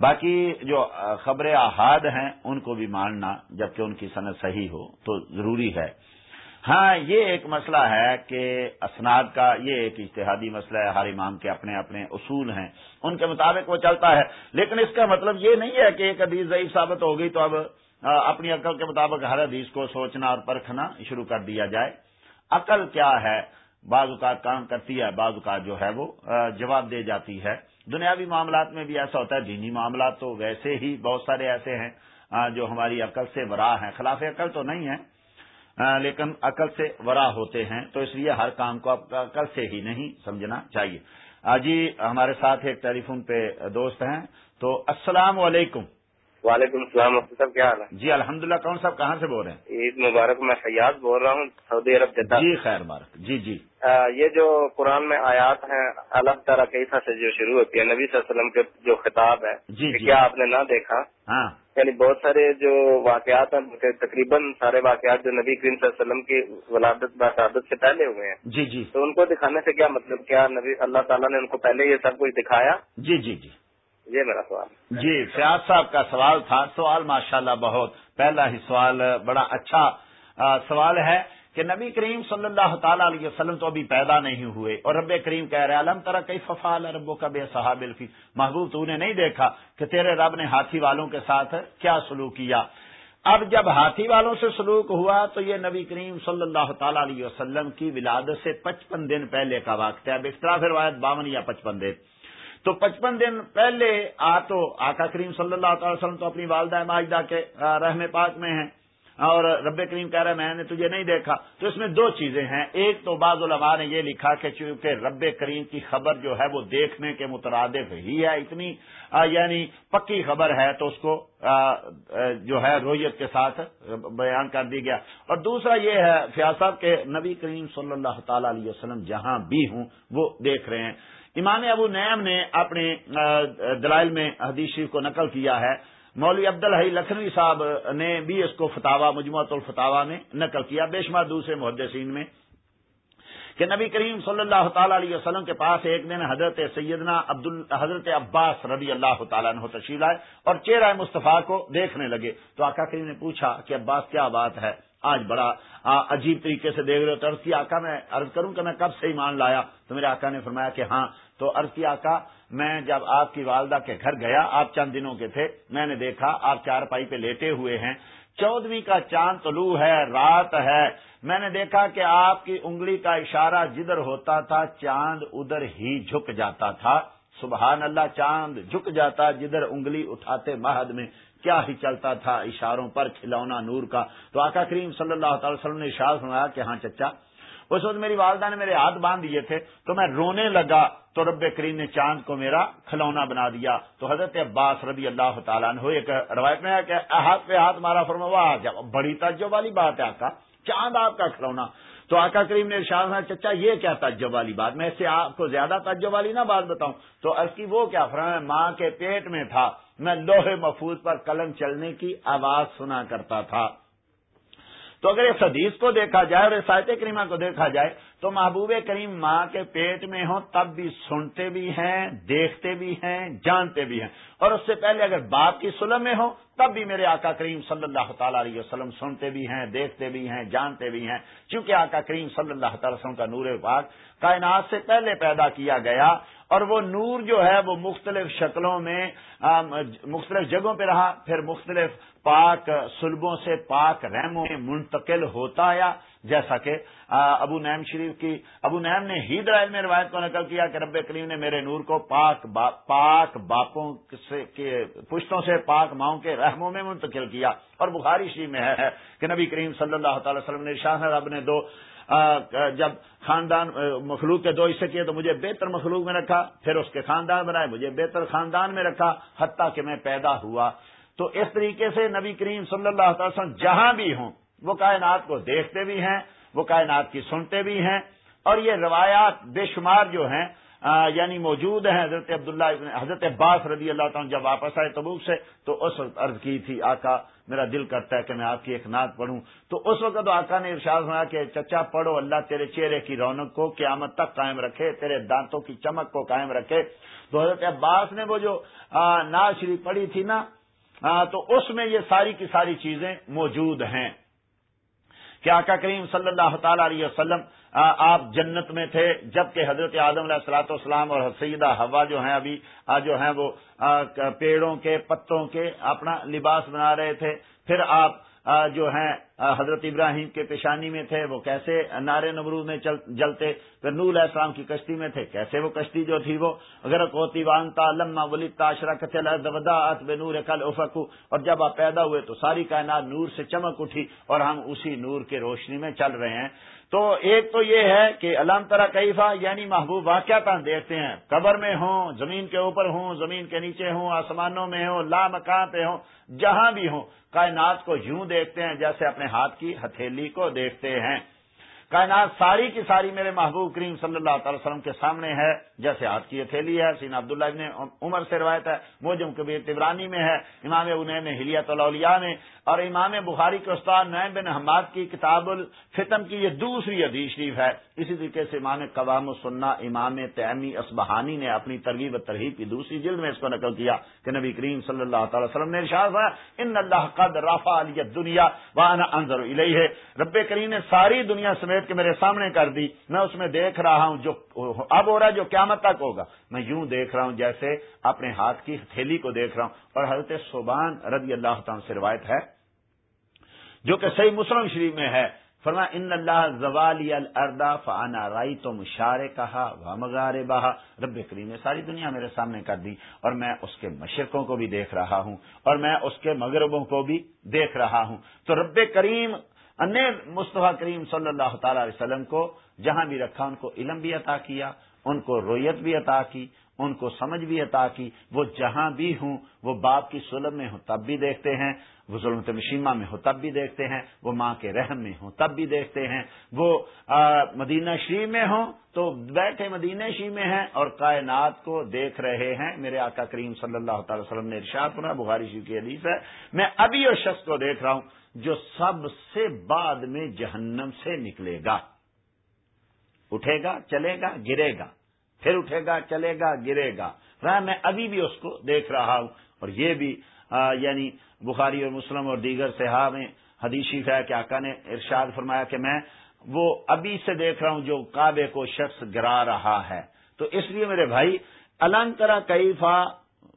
باقی جو خبر احاد ہیں، ان کو بھی ماننا، جبکہ ان کی صنعت صحیح ہو، تو ضروری ہے۔ ہاں یہ ایک مسئلہ ہے کہ اسناد کا یہ ایک اشتہادی مسئلہ ہے، ہر امام کے اپنے اپنے اصول ہیں۔ ان کے مطابق وہ چلتا ہے۔ لیکن اس کا مطلب یہ نہیں ہے کہ ایک حدیث ضعیف ثابت ہو گئی تو اب اپنی عقل کے مطابق ہر حدیث کو سوچنا اور پرکھنا شروع کر دیا جائے۔ عقل کیا ہے؟ بعض اوقات کام کرتی ہے، بعض اوقات جو ہے وہ جواب دے جاتی ہے۔ دنیاوی معاملات میں بھی ایسا ہوتا ہے، دینی معاملات تو ویسے ہی بہت سارے ایسے ہیں جو ہماری عقل سے ورا ہیں۔ خلاف عقل تو نہیں ہے لیکن عقل سے ورا ہوتے ہیں۔ تو اس لیے ہر کام کو عقل سے ہی نہیں سمجھنا چاہیے۔ جی ہمارے ساتھ ایک ٹیلی فون پہ دوست ہیں۔ تو السلام علیکم۔ وعلیکم السلام صاحب کیا حال ہے؟ جی الحمد للہ کون صاحب کہاں سے بول رہے ہیں؟ عید مبارک میں فیاض بول رہا ہوں سعودی عرب جدہ۔ جی خیر مبارک۔ جی جی۔ یہ جو قرآن میں آیات ہیں الگ طرح کیسا سے جو شروع ہوتی ہے نبی صلی اللہ علیہ وسلم کے جو خطاب ہے جی جی۔ کیا آپ نے نہ دیکھا؟ ہاں۔ یعنی بہت سارے جو واقعات ہیں تقریباً سارے واقعات جو نبی کریم صلی اللہ علیہ وسلم کی ولادت باشادت سے پہلے ہوئے ہیں۔ جی جی۔ تو ان کو دکھانے سے کیا مطلب؟ کیا نبی اللہ تعالیٰ نے ان کو پہلے یہ سب کچھ دکھایا؟ جی جی جی۔ یہ میرا سوال جی فیاض صاحب کا سوال تھا۔ سوال ماشاءاللہ بہت، پہلا ہی سوال، بڑا اچھا سوال ہے کہ نبی کریم صلی اللہ تعالی علیہ وسلم تو ابھی پیدا نہیں ہوئے اور رب کریم کہہ رہے علم طرح کئی ففال ربو کا بے صحاب الفی محبوب، تو نے نہیں دیکھا کہ تیرے رب نے ہاتھی والوں کے ساتھ کیا سلوک کیا۔ اب جب ہاتھی والوں سے سلوک ہوا تو یہ نبی کریم صلی اللہ تعالی علیہ وسلم کی ولادت سے پچپن دن پہلے کا وقت ہے۔ اب اختلاف روایت باون یا پچپن دن۔ تو پچپن دن پہلے آ تو آقا کریم صلی اللہ تعالی وسلم تو اپنی والدہ ماجدہ کے رحم پاک میں ہیں اور رب کریم کہہ رہا ہے، میں نے تجھے نہیں دیکھا۔ تو اس میں دو چیزیں ہیں۔ ایک تو بعض علماء نے یہ لکھا کہ چونکہ رب کریم کی خبر جو ہے وہ دیکھنے کے مترادف ہی ہے، اتنی یعنی پکی خبر ہے، تو اس کو جو ہے رویت کے ساتھ بیان کر دی گیا۔ اور دوسرا یہ ہے فیاصب کہ نبی کریم صلی اللہ تعالی علیہ وسلم جہاں بھی ہوں وہ دیکھ رہے ہیں۔ امام ابو نعم نے اپنے دلائل میں حدیث شریف کو نقل کیا ہے۔ مولوی عبد الحی لکھنوی صاحب نے بھی اس کو فتوا مجموعۃ الفتوا میں نقل کیا، بے شمار دوسرے محدثین میں۔ کہ نبی کریم صلی اللہ تعالی علیہ وسلم کے پاس ایک دن حضرت سیدنا عبد حضرت عباس رضی اللہ تعالیٰ عنہ تشیل آئے اور چہرہ مصطفیٰ کو دیکھنے لگے۔ تو آقا کریم نے پوچھا کہ عباس کیا بات ہے؟ آج بڑا عجیب طریقے سے دیکھ رہے ہو تو عرض کی آقا میں عرض کروں کہ میں کب سے ایمان لایا؟ تو میرے آقا نے فرمایا کہ ہاں۔ تو عرض کی آقا، میں جب آپ کی والدہ کے گھر گیا، آپ چند دنوں کے تھے، میں نے دیکھا آپ چار پائی پہ لیٹے ہوئے ہیں۔ چودویں کا چاند طلوع ہے، رات ہے۔ میں نے دیکھا کہ آپ کی انگلی کا اشارہ جدھر ہوتا تھا، چاند ادھر ہی جھک جاتا تھا۔ سبحان اللہ، چاند جھک جاتا، جدھر انگلی اٹھاتے مہد میں۔ کیا ہی چلتا تھا اشاروں پر کھلونا نور کا۔ تو آقا کریم صلی اللہ تعالی وسلم نے اشار سنایا کہ ہاں چچا، اس وقت میری والدہ نے میرے ہاتھ باندھ دیے تھے، تو میں رونے لگا، تو رب کریم نے چاند کو میرا کھلونا بنا دیا۔ تو حضرت عباس رضی اللہ تعالیٰ نے ایک روایت میں ہے کہ ہاتھ پہ ہاتھ مارا فرما بڑی تعجب والی بات ہے آقا، چاند آپ کا کھلونا۔ تو آقا کریم نے ارشاد چچا، یہ کیا تعجب والی بات؟ میں سے آپ کو زیادہ تعجب والی نہ بات بتاؤں۔ تو عرض کی، وہ کیا فرمایا، ماں کے پیٹ میں تھا، میں لوہے محفوظ پر قلم چلنے کی آواز سنا کرتا تھا۔ تو اگر اس حدیث کو دیکھا جائے اور اس آیت کریمہ کو دیکھا جائے تو محبوب کریم ماں کے پیٹ میں ہوں، تب بھی سنتے بھی ہیں، دیکھتے بھی ہیں، جانتے بھی ہیں۔ اور اس سے پہلے اگر باپ کی سلم میں ہو تب بھی میرے آقا کریم صلی اللہ تعالی علیہ وسلم سنتے بھی ہیں، دیکھتے بھی ہیں، جانتے بھی ہیں۔ چونکہ آقا کریم صلی اللہ تعالی وسلم کا نور پاک کائنات سے پہلے پیدا کیا گیا اور وہ نور جو ہے، وہ مختلف شکلوں میں مختلف جگہوں پہ رہا، پھر مختلف پاک سلبوں سے پاک رحموں میں منتقل ہوتا آیا جیسا کہ ابو نعیم شریف کی، ابو نعیم نے ہی درائل میں روایت کو نقل کیا کہ رب کریم نے میرے نور کو پاک با، پاک باپوں سے پشتوں سے، پاک ماؤں کے رحموں میں منتقل کیا۔ اور بخاری شریف میں ہے کہ نبی کریم صلی اللہ تعالی وسلم نے شاہ رب نے دو جب خاندان مخلوق کے دو حصے کیے تو مجھے بہتر مخلوق میں رکھا، پھر اس کے خاندان بنائے، مجھے بہتر خاندان میں رکھا، حتیٰ کہ میں پیدا ہوا۔ تو اس طریقے سے نبی کریم صلی اللہ تعالی وسلم جہاں بھی ہوں، وہ کائنات کو دیکھتے بھی ہیں، وہ کائنات کی سنتے بھی ہیں۔ اور یہ روایات بے شمار جو ہیں یعنی موجود ہیں۔ حضرت عبداللہ حضرت عباس رضی اللہ تعالیٰ جب واپس آئے تبوک سے، تو اس وقت عرض کی تھی، آقا، میرا دل کرتا ہے کہ میں آپ کی ایک نعت پڑھوں۔ تو اس وقت آقا نے ارشاد ہونا کہ، چچا، پڑھو، اللہ تیرے چہرے کی رونق کو قیامت تک قائم رکھے، تیرے دانتوں کی چمک کو قائم رکھے۔ تو حضرت عباس نے وہ جو نعت شریف پڑھی تھی نا ہاں، تو اس میں یہ ساری کی ساری چیزیں موجود ہیں۔ کہ آقا کریم صلی اللہ تعالی علیہ وسلم آپ جنت میں تھے جبکہ حضرت آدم علیہ السلاۃ والسلام اور سیدہ ہوا جو ہیں ابھی جو ہیں وہ پیڑوں کے، پتوں کے اپنا لباس بنا رہے تھے۔ پھر آپ جو ہیں حضرت ابراہیم کے پیشانی میں تھے، وہ کیسے نارے نمرود میں جلتے؟ پھر نور علیہ السلام کی کشتی میں تھے، کیسے وہ کشتی جو تھی، وہ اگر کوتی وانتا، لما ولیتا اشرا کچل بے نور کل افقو اور جب آپ پیدا ہوئے تو ساری کائنات نور سے چمک اٹھی، اور ہم اسی نور کے روشنی میں چل رہے ہیں۔ تو ایک تو یہ ہے کہ علام طرح کیفا یعنی محبوب واقعات دیکھتے ہیں۔ قبر میں ہوں، زمین کے اوپر ہوں، زمین کے نیچے ہوں، آسمانوں میں ہوں، لا مکان پہ ہوں، جہاں بھی ہوں، کائنات کو یوں دیکھتے ہیں جیسے اپنے ہاتھ کی ہتھیلی کو دیکھتے ہیں۔ کائنات ساری کی ساری میرے محبوب کریم صلی اللہ تعالی وسلم کے سامنے ہے۔ جیسے ہاتھ کی ہتھیلی ہے سین عبداللہ ابن عمر سے روایت ہے موجم کبیر تبرانی میں ہے، امام انہیں ہلیت الاولیاء میں، اور امام بخاری کے استاد نئے بن حماد کی کتاب الفتم کی یہ دوسری حدیث شریف ہے۔ اسی طریقے سے امام قوام السنہ، امام تیمی اسبہانی نے اپنی ترغیب ترغیب کی دوسری جلد میں اس کو نقل کیا کہ نبی کریم صلی اللہ تعالی وسلم نے ارشاد ہے ان اللہ قد رافا علی دنیا وانا انظر الیہ. رب کریم نے ساری دنیا سمیت کے میرے سامنے کر دی، میں اس میں دیکھ رہا ہوں جو اب ہو رہا ہے، جو قیامت تک ہوگا۔ میں یوں دیکھ رہا ہوں جیسے اپنے ہاتھ کی ہتھیلی کو دیکھ رہا ہوں۔ اور حضرت صوبان رضی اللہ تعالیٰ سے روایت ہے، جو کہ صحیح مسلم شریف میں ہے۔ فرما ان اللہ زوالی الردا فانا رائی تو مشارے کہا و مغار بہا رب کریم نے ساری دنیا میرے سامنے کر دی اور میں اس کے مشرقوں کو بھی دیکھ رہا ہوں اور میں اس کے مغربوں کو بھی دیکھ رہا ہوں۔ تو رب کریم ان مصطفیٰ کریم صلی اللہ تعالی علیہ وسلم کو جہاں بھی رکھا، ان کو علم بھی عطا کیا۔ ان کو رویت بھی عطا کی، ان کو سمجھ بھی عطا کی۔ وہ جہاں بھی ہوں، وہ باپ کی سلم میں ہوں، تب بھی دیکھتے ہیں۔ وہ ظلمت مشیمہ میں ہو تب بھی دیکھتے ہیں۔ وہ ماں کے رحم میں ہوں، تب بھی دیکھتے ہیں۔ وہ مدینہ شریف میں ہوں تو بیٹھے مدینہ شریف میں ہیں اور کائنات کو دیکھ رہے ہیں۔ میرے آقا کریم صلی اللہ تعالی وسلم نے ارشاد سنا بخاری شریف کی حدیث ہے، میں ابھی اس شخص کو دیکھ رہا ہوں جو سب سے بعد میں جہنم سے نکلے گا۔ اٹھے گا، چلے گا، گرے گا۔ پھر اٹھے گا، چلے گا، گرے گا۔ میں ابھی بھی اس کو دیکھ رہا ہوں۔ اور یہ بھی یعنی بخاری اور مسلم اور دیگر صحاب میں حدیثی ہے کہ آقا نے ارشاد فرمایا کہ میں وہ ابھی سے دیکھ رہا ہوں جو کعبے کو شخص گرا رہا ہے۔ تو اس لیے میرے بھائی الم طرح کئی فا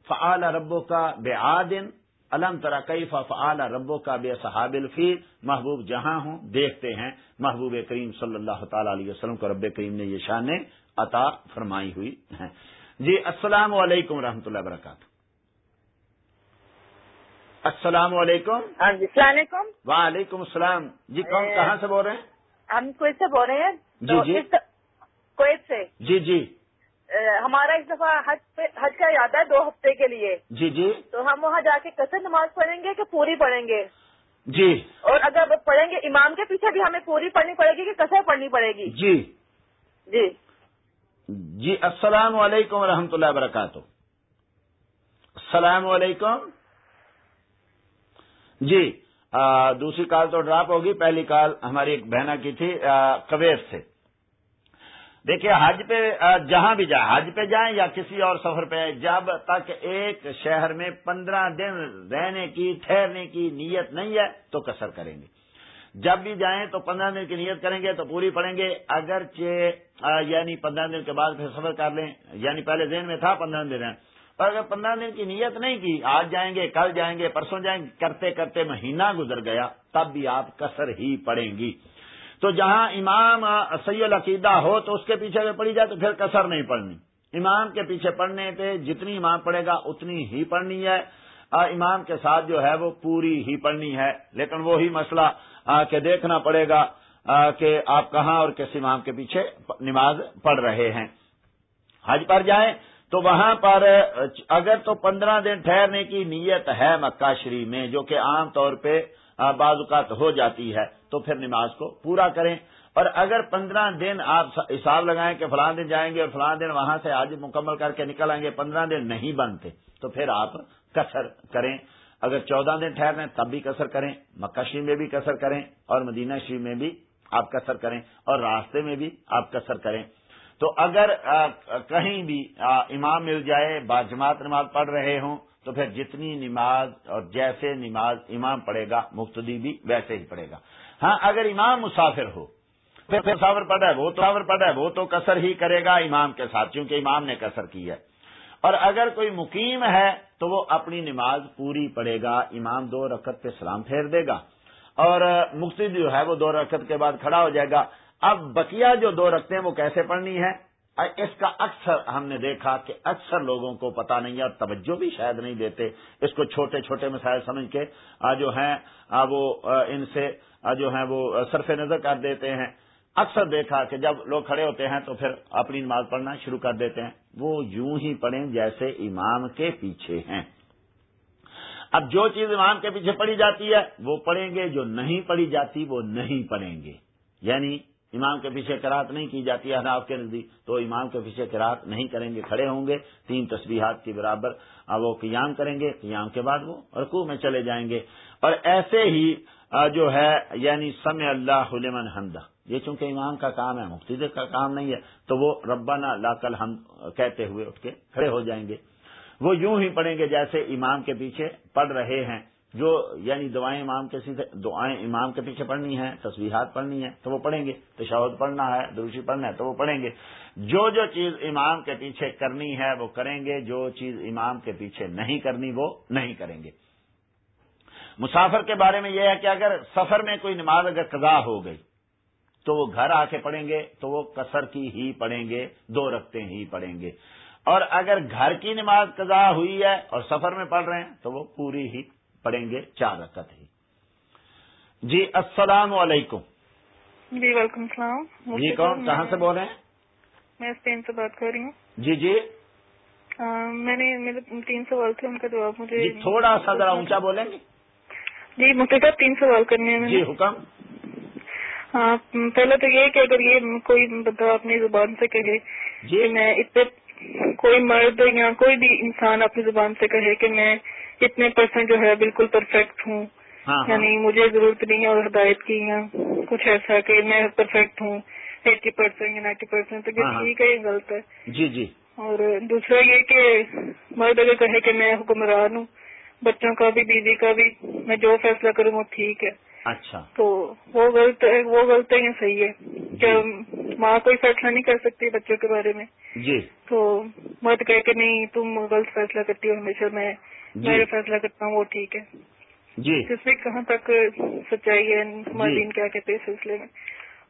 فعال ربو کا بے آدن الم طرح کئی فا فعال ربو کا بے صحاب الفی محبوب جہاں ہوں دیکھتے ہیں۔ محبوب کریم صلی اللہ تعالی علیہ وسلم کو رب کریم نے یہ شان عطا فرمائی ہوئی ہیں جی السلام علیکم رحمۃ اللہ وبرکاتہ۔ السلام علیکم۔ ہاں جی السلام علیکم۔ وعلیکم السلام۔ جی کون کہاں سے بول رہے ہیں؟ ہم کوئٹ سے بول رہے ہیں؟ جی جی۔ کوئٹ سے۔ جی جی۔ ہمارا ایک دفعہ حج کا یاد ہے دو ہفتے کے لیے۔ جی جی۔ تو ہم وہاں جا کے کیسے نماز پڑھیں گے کہ پوری پڑھیں گے؟ جی۔ اور اگر پڑھیں گے امام کے پیچھے بھی ہمیں پوری پڑھنی پڑے گی کہ کیسے پڑھنی پڑے گی؟ جی۔ جی۔ جی السلام علیکم و رحمۃ اللہ وبرکاتہ۔ السلام علیکم۔ جی دوسری کال تو ڈراپ ہوگی۔ پہلی کال ہماری ایک بہنا کی تھی کویت سے۔ دیکھیے حج پہ جہاں بھی جائیں، حج پہ جائیں یا کسی اور سفر پہ، جب تک ایک شہر میں پندرہ دن رہنے کی، ٹھہرنے کی نیت نہیں ہے، تو کسر کریں گے۔ جب بھی جائیں تو پندرہ دن کی نیت کریں گے، تو پوری پڑیں گے۔ اگرچہ یعنی پندرہ دن کے بعد پھر سفر کر لیں یعنی پہلے دن میں تھا پندرہ دن اور اگر پندرہ دن کی نیت نہیں کی، آج جائیں گے، کل جائیں گے، پرسوں جائیں گے، کرتے کرتے مہینہ گزر گیا، تب بھی آپ کسر ہی پڑیں گی۔ تو جہاں امام سی العقیدہ ہو تو اس کے پیچھے اگر پڑی جائے تو پھر کسر نہیں پڑنی امام کے پیچھے پڑھنے پہ جتنی امام پڑے گا اتنی ہی پڑھنی ہے۔ امام کے ساتھ جو ہے وہ پوری ہی پڑھنی ہے۔ لیکن وہی مسئلہ کہ دیکھنا پڑے گا کہ آپ کہاں اور کس امام کے پیچھے نماز پڑھ رہے ہیں۔ حج پر جائیں تو وہاں پر، اگر تو پندرہ دن ٹھہرنے کی نیت ہے مکہ شریف میں، جو کہ عام طور پہ بعض اوقات ہو جاتی ہے، تو پھر نماز کو پورا کریں۔ اور اگر پندرہ دن آپ حساب لگائیں کہ فلاں دن جائیں گے اور فلاں دن وہاں سے آج مکمل کر کے نکل آئیں گے، پندرہ دن نہیں بنتے، تو پھر آپ کسر کریں۔ اگر چودہ دن ٹھہریں تب بھی کسر کریں۔ مکہ شریف میں بھی کسر کریں اور مدینہ شریف میں بھی آپ کسر کریں اور راستے میں بھی آپ کسر کریں۔ تو اگر کہیں بھی امام مل جائے با جماعت نماز پڑھ رہے ہوں تو پھر جتنی نماز اور جیسے نماز امام پڑھے گا مقتدی بھی ویسے ہی پڑھے گا۔ ہاں اگر امام مسافر ہو، پھر مسافر پڑھا ہے، وہ تو مسافر پڑھا ہے، وہ تو کسر ہی کرے گا امام کے ساتھ کیونکہ امام نے کسر کی ہے۔ اور اگر کوئی مقیم ہے، تو وہ اپنی نماز پوری پڑھے گا، امام دو رکعت پہ سلام پھیر دے گا۔ اور مفتی جو ہے، وہ دو رکعت کے بعد کھڑا ہو جائے گا۔ اب بقیہ جو دو رکھتے ہیں، وہ کیسے پڑھنی ہے اس کا اکثر ہم نے دیکھا کہ اکثر لوگوں کو پتا نہیں ہے اور توجہ بھی شاید نہیں دیتے اس کو چھوٹے چھوٹے مسائل سمجھ کے جو ہیں وہ ان سے جو ہیں وہ صرف نظر کر دیتے ہیں۔ اکثر دیکھا کہ جب لوگ کھڑے ہوتے ہیں تو پھر اپنی نماز پڑھنا شروع کر دیتے ہیں۔ وہ یوں ہی پڑھیں جیسے امام کے پیچھے ہیں۔ اب جو چیز امام کے پیچھے پڑھی جاتی ہے، وہ پڑھیں گے، جو نہیں پڑھی جاتی، وہ نہیں پڑھیں گے۔ یعنی امام کے پیچھے کراط نہیں کی جاتی ہے حناف کے نزدیک، تو امام کے پیچھے کراط نہیں کریں گے، کھڑے ہوں گے، تین تصویرات کے برابر وہ قیام کریں گے، قیام کے بعد وہ رقو میں چلے جائیں گے۔ اور ایسے ہی جو ہے یعنی سمع اللہ لمن حمدہ، یہ چونکہ امام کا کام ہے، مفتی کا کام نہیں ہے، تو وہ ربنا لا کل ہم کہتے ہوئے اٹھ کے کھڑے ہو جائیں گے۔ وہ یوں ہی پڑھیں گے جیسے امام کے پیچھے پڑھ رہے ہیں۔ جو یعنی دعائیں امام کے سیدھے دعائیں امام کے پیچھے پڑھنی ہیں تصویرات پڑھنی ہے تو وہ پڑھیں گے۔ تشہد پڑھنا ہے، دروشی پڑھنا ہے، تو وہ پڑھیں گے۔ جو جو چیز امام کے پیچھے کرنی ہے، وہ کریں گے۔ جو چیز امام کے پیچھے نہیں کرنی، وہ نہیں کریں گے۔ مسافر کے بارے میں یہ ہے کہ اگر سفر میں کوئی نماز اگر قضا ہو گئی، تو وہ گھر آ کے پڑھیں گے، تو وہ کثر کی ہی پڑھیں گے، دو رکھتے ہی پڑھیں گے۔ اور اگر گھر کی نماز قضا ہوئی ہے اور سفر میں پڑھ رہے ہیں، تو وہ پوری ہی پڑھیں گے چار رکعت ہی جی السلام علیکم۔ جی وعلیکم السلام۔ جی کون؟ کہاں سے بول رہے ہیں؟ میں اسپین سے بات کر رہی ہوں۔ جی جی۔ میں نے میرے تین سوال تھے ان کا جواب مجھے جی تھوڑا سا ذرا اونچا بولیں؟ گے جی مجھے صاحب تین سوال کرنے ہیں جی حکم۔ ہاں پہلا تو یہ کہ اگر یہ کوئی بندہ اپنی زبان سے کہے جی۔ میں اتنے کوئی مرد یا کوئی بھی انسان اپنی زبان سے کہے کہ میں اتنے پرسنٹ جو ہے بالکل پرفیکٹ ہوں. ہاں، ہاں۔ یعنی مجھے ضرورت نہیں ہے اور ہدایت کی یا کچھ ایسا کہ میں پرفیکٹ ہوں. ایٹی پرسینٹ یا نائنٹی پرسینٹ تو ہاں، ٹھیک ہے یہ غلط ہے۔ جی جی۔ اور دوسرا یہ کہ مرد اگر کہے کہ میں حکمران ہوں بچوں کا بھی بیوی کا بھی میں جو فیصلہ کروں وہ ٹھیک ہے۔ اچھا۔ تو وہ غلط ہے وہ غلط ہے یا صحیح ہے؟ جی۔ کہ ماں کوئی فیصلہ نہیں کر سکتی بچوں کے بارے میں؟ جی۔ تو مرد کہہ کہ نہیں تم غلط فیصلہ کرتی ہو ہمیشہ میں جی۔ میں فیصلہ کرتا ہوں وہ ٹھیک ہے۔ جی۔ اس میں کہاں تک سچائی ہے ہمارے جی۔ کیا کہتے ہیں سلسلے میں۔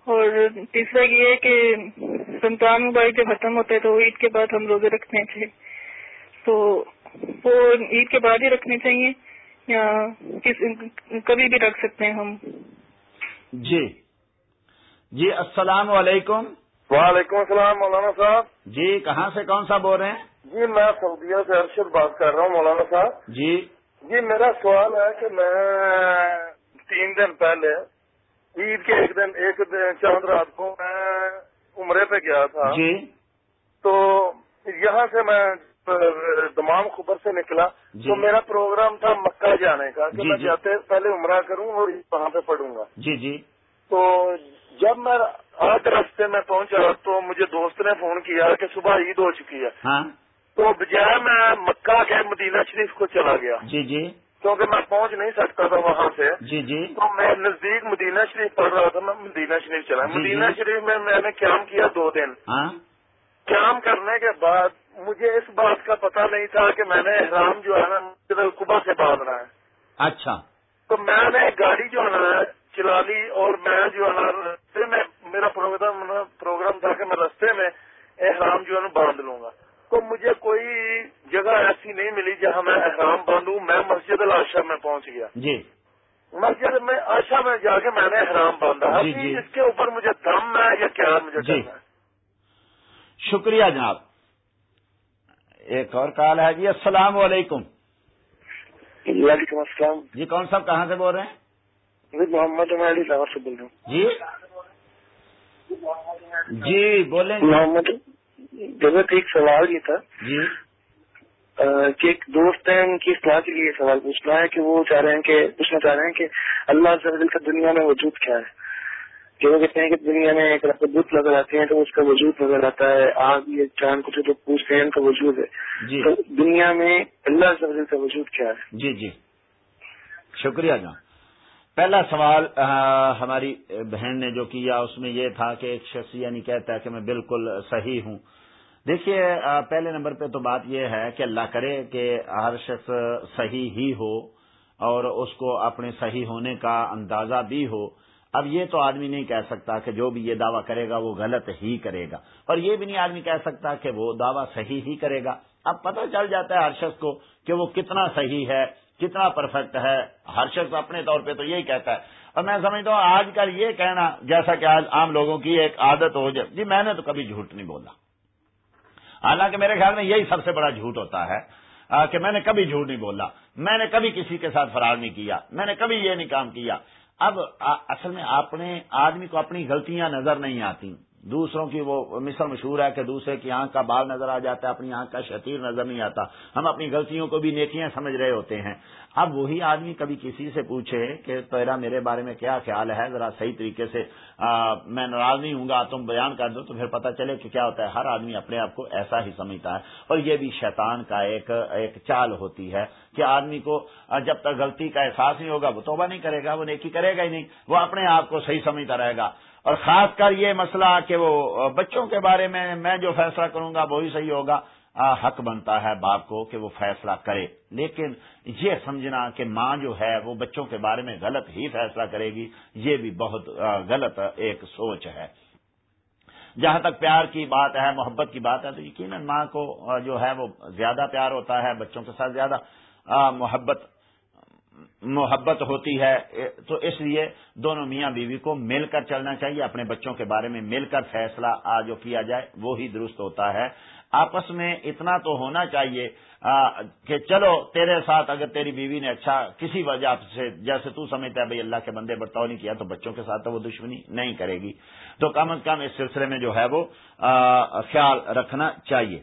اور تیسرا یہ ہے کہ رمضان مبارک جب ختم ہوتا ہے تو عید کے بعد ہم روزے رکھنے چاہیے۔ تو وہ عید کے بعد ہی رکھنے چاہیے یا کبھی بھی رکھ سکتے ہیں ہم۔ جی۔ جی السلام علیکم۔ وعلیکم السلام مولانا صاحب۔ جی کہاں سے کون سا بول رہے ہیں؟ جی میں سعودیہ سے ارشد بات کر رہا ہوں مولانا صاحب۔ جی۔ جی میرا سوال ہے کہ میں تین دن پہلے عید کے ایک دن ایک دن چاند رات کو میں عمرے پہ گیا تھا۔ جی۔ تو یہاں سے میں تمام خبر سے نکلا۔ جی۔ تو میرا پروگرام تھا مکہ جانے کا کہ جی، میں جی۔ جاتے پہلے عمرہ کروں اور وہاں پہ پڑھوں گا۔ جی جی۔ تو جب میں آج راستے میں پہنچا تو مجھے دوست نے فون کیا کہ صبح عید ہو چکی ہے۔ ہاں۔ تو بجائے میں مکہ کے مدینہ شریف کو چلا گیا۔ جی جی۔ کیونکہ میں پہنچ نہیں سکتا تھا وہاں سے۔ جی جی۔ تو میں نزدیک مدینہ شریف پڑھ رہا تھا میں مدینہ شریف چلا۔ جی، جی۔ مدینہ شریف میں میں نے قیام کیا دو دن۔ ہاں۔ قیام کرنے کے بعد مجھے اس بات کا پتہ نہیں تھا کہ میں نے احرام جو ہے نا القبا سے باندھنا ہے۔ اچھا۔ تو میں نے گاڑی جو ہے نا چلا لی اور میں جو ہے نا رستے میں میرا پروگرام پروگرام تھا کہ میں رستے میں احرام جو ہے نا باندھ لوں گا۔ تو مجھے کوئی جگہ ایسی نہیں ملی جہاں میں احرام باندھوں۔ میں مسجد العشا میں پہنچ گیا۔ جی۔ مسجد میں آشا میں جا کے میں نے احرام باندھا۔ جی، ابھی جی۔ اس کے اوپر مجھے دم ہے یا کیا مجھے جی۔ کرنا ہے؟ شکریہ جناب۔ ایک اور کال ہے جی السلام علیکم۔ وعلیکم السلام۔ جی کون صاحب کہاں سے بول رہے ہیں؟ میں محمد علی لاہور سے بول رہا ہوں۔ جی۔ جی بولیں محمد۔ جگت ایک سوال یہ تھا جی۔ کہ ایک دوست ہیں ان کی اصلاح کے لیے سوال پوچھنا ہے کہ وہ چاہ رہے ہیں کہ پوچھنا چاہ رہے ہیں کہ اللہ سے کا دنیا میں وجود کیا ہے۔ کہ وہ کہتے ہیں کہ دنیا میں ایک رفت بت نظر آتے ہیں تو اس کا وجود نظر آتا ہے۔ آگ یہ چاند کچھ تو پوچھتے ہیں ان کا وجود ہے۔ جی۔ تو دنیا میں اللہ سے کا وجود کیا ہے؟ جی جی۔ شکریہ جان پہلا سوال ہماری بہن نے جو کیا اس میں یہ تھا کہ ایک شخص یعنی کہتا ہے کہ میں بالکل صحیح ہوں۔ دیکھیے پہلے نمبر پہ تو بات یہ ہے کہ اللہ کرے کہ ہر شخص صحیح ہی ہو اور اس کو اپنے صحیح ہونے کا اندازہ بھی ہو۔ اب یہ تو آدمی نہیں کہہ سکتا کہ جو بھی یہ دعویٰ کرے گا وہ غلط ہی کرے گا۔ اور یہ بھی نہیں آدمی کہہ سکتا کہ وہ دعویٰ صحیح ہی کرے گا۔ اب پتہ چل جاتا ہے ہر شخص کو کہ وہ کتنا صحیح ہے، کتنا پرفیکٹ ہے۔ ہر شخص اپنے طور پہ تو یہی کہتا ہے۔ اور میں سمجھتا ہوں، آج کل یہ کہنا، جیسا کہ آج عام لوگوں کی ایک عادت ہو جائے جی میں نے تو کبھی جھوٹ نہیں بولا۔ حالانکہ میرے خیال میں یہی سب سے بڑا جھوٹ ہوتا ہے کہ میں نے کبھی جھوٹ نہیں بولا، میں نے کبھی کسی کے ساتھ فرار نہیں کیا، میں نے کبھی یہ نہیں کام کیا۔ اب اصل میں اپنے آدمی کو اپنی غلطیاں نظر نہیں آتی دوسروں کی وہ مثل مشہور ہے کہ دوسرے کی آنکھ کا بال نظر آ جاتا ہے، اپنی آنکھ کا شتیر نظر نہیں آتا۔ ہم اپنی غلطیوں کو بھی نیکیاں سمجھ رہے ہوتے ہیں۔ اب وہی آدمی کبھی کسی سے پوچھے کہ تیرا میرے بارے میں کیا خیال ہے، ذرا صحیح طریقے سے میں ناراض نہیں ہوں گا، تم بیان کر دو تو پھر پتہ چلے کہ کیا ہوتا ہے۔ ہر آدمی اپنے آپ کو ایسا ہی سمجھتا ہے۔ اور یہ بھی شیطان کا ایک ایک چال ہوتی ہے کہ آدمی کو جب تک غلطی کا احساس نہیں ہوگا، وہ توبہ نہیں کرے گا، وہ نیکی کرے گا ہی نہیں۔ وہ اپنے آپ کو صحیح سمجھتا رہے گا۔ اور خاص کر یہ مسئلہ کہ وہ بچوں کے بارے میں میں جو فیصلہ کروں گا وہی صحیح ہوگا۔ حق بنتا ہے باپ کو کہ وہ فیصلہ کرے۔ لیکن یہ سمجھنا کہ ماں جو ہے وہ بچوں کے بارے میں غلط ہی فیصلہ کرے گی، یہ بھی بہت غلط ایک سوچ ہے۔ جہاں تک پیار کی بات ہے، محبت کی بات ہے، تو یقیناً ماں کو جو ہے وہ زیادہ پیار ہوتا ہے، بچوں کے ساتھ زیادہ محبت محبت ہوتی ہے تو اس لیے دونوں میاں بیوی کو مل کر چلنا چاہیے، اپنے بچوں کے بارے میں مل کر فیصلہ جو کیا جائے وہی درست ہوتا ہے۔ آپس میں اتنا تو ہونا چاہیے کہ چلو تیرے ساتھ اگر تیری بیوی نے اچھا کسی وجہ سے، جیسے تو سمجھتا ہے بھائی اللہ کے بندے برتاؤ نہیں کیا، تو بچوں کے ساتھ تو وہ دشمنی نہیں کرے گی۔ تو کم از کم اس سلسلے میں جو ہے وہ خیال رکھنا چاہیے۔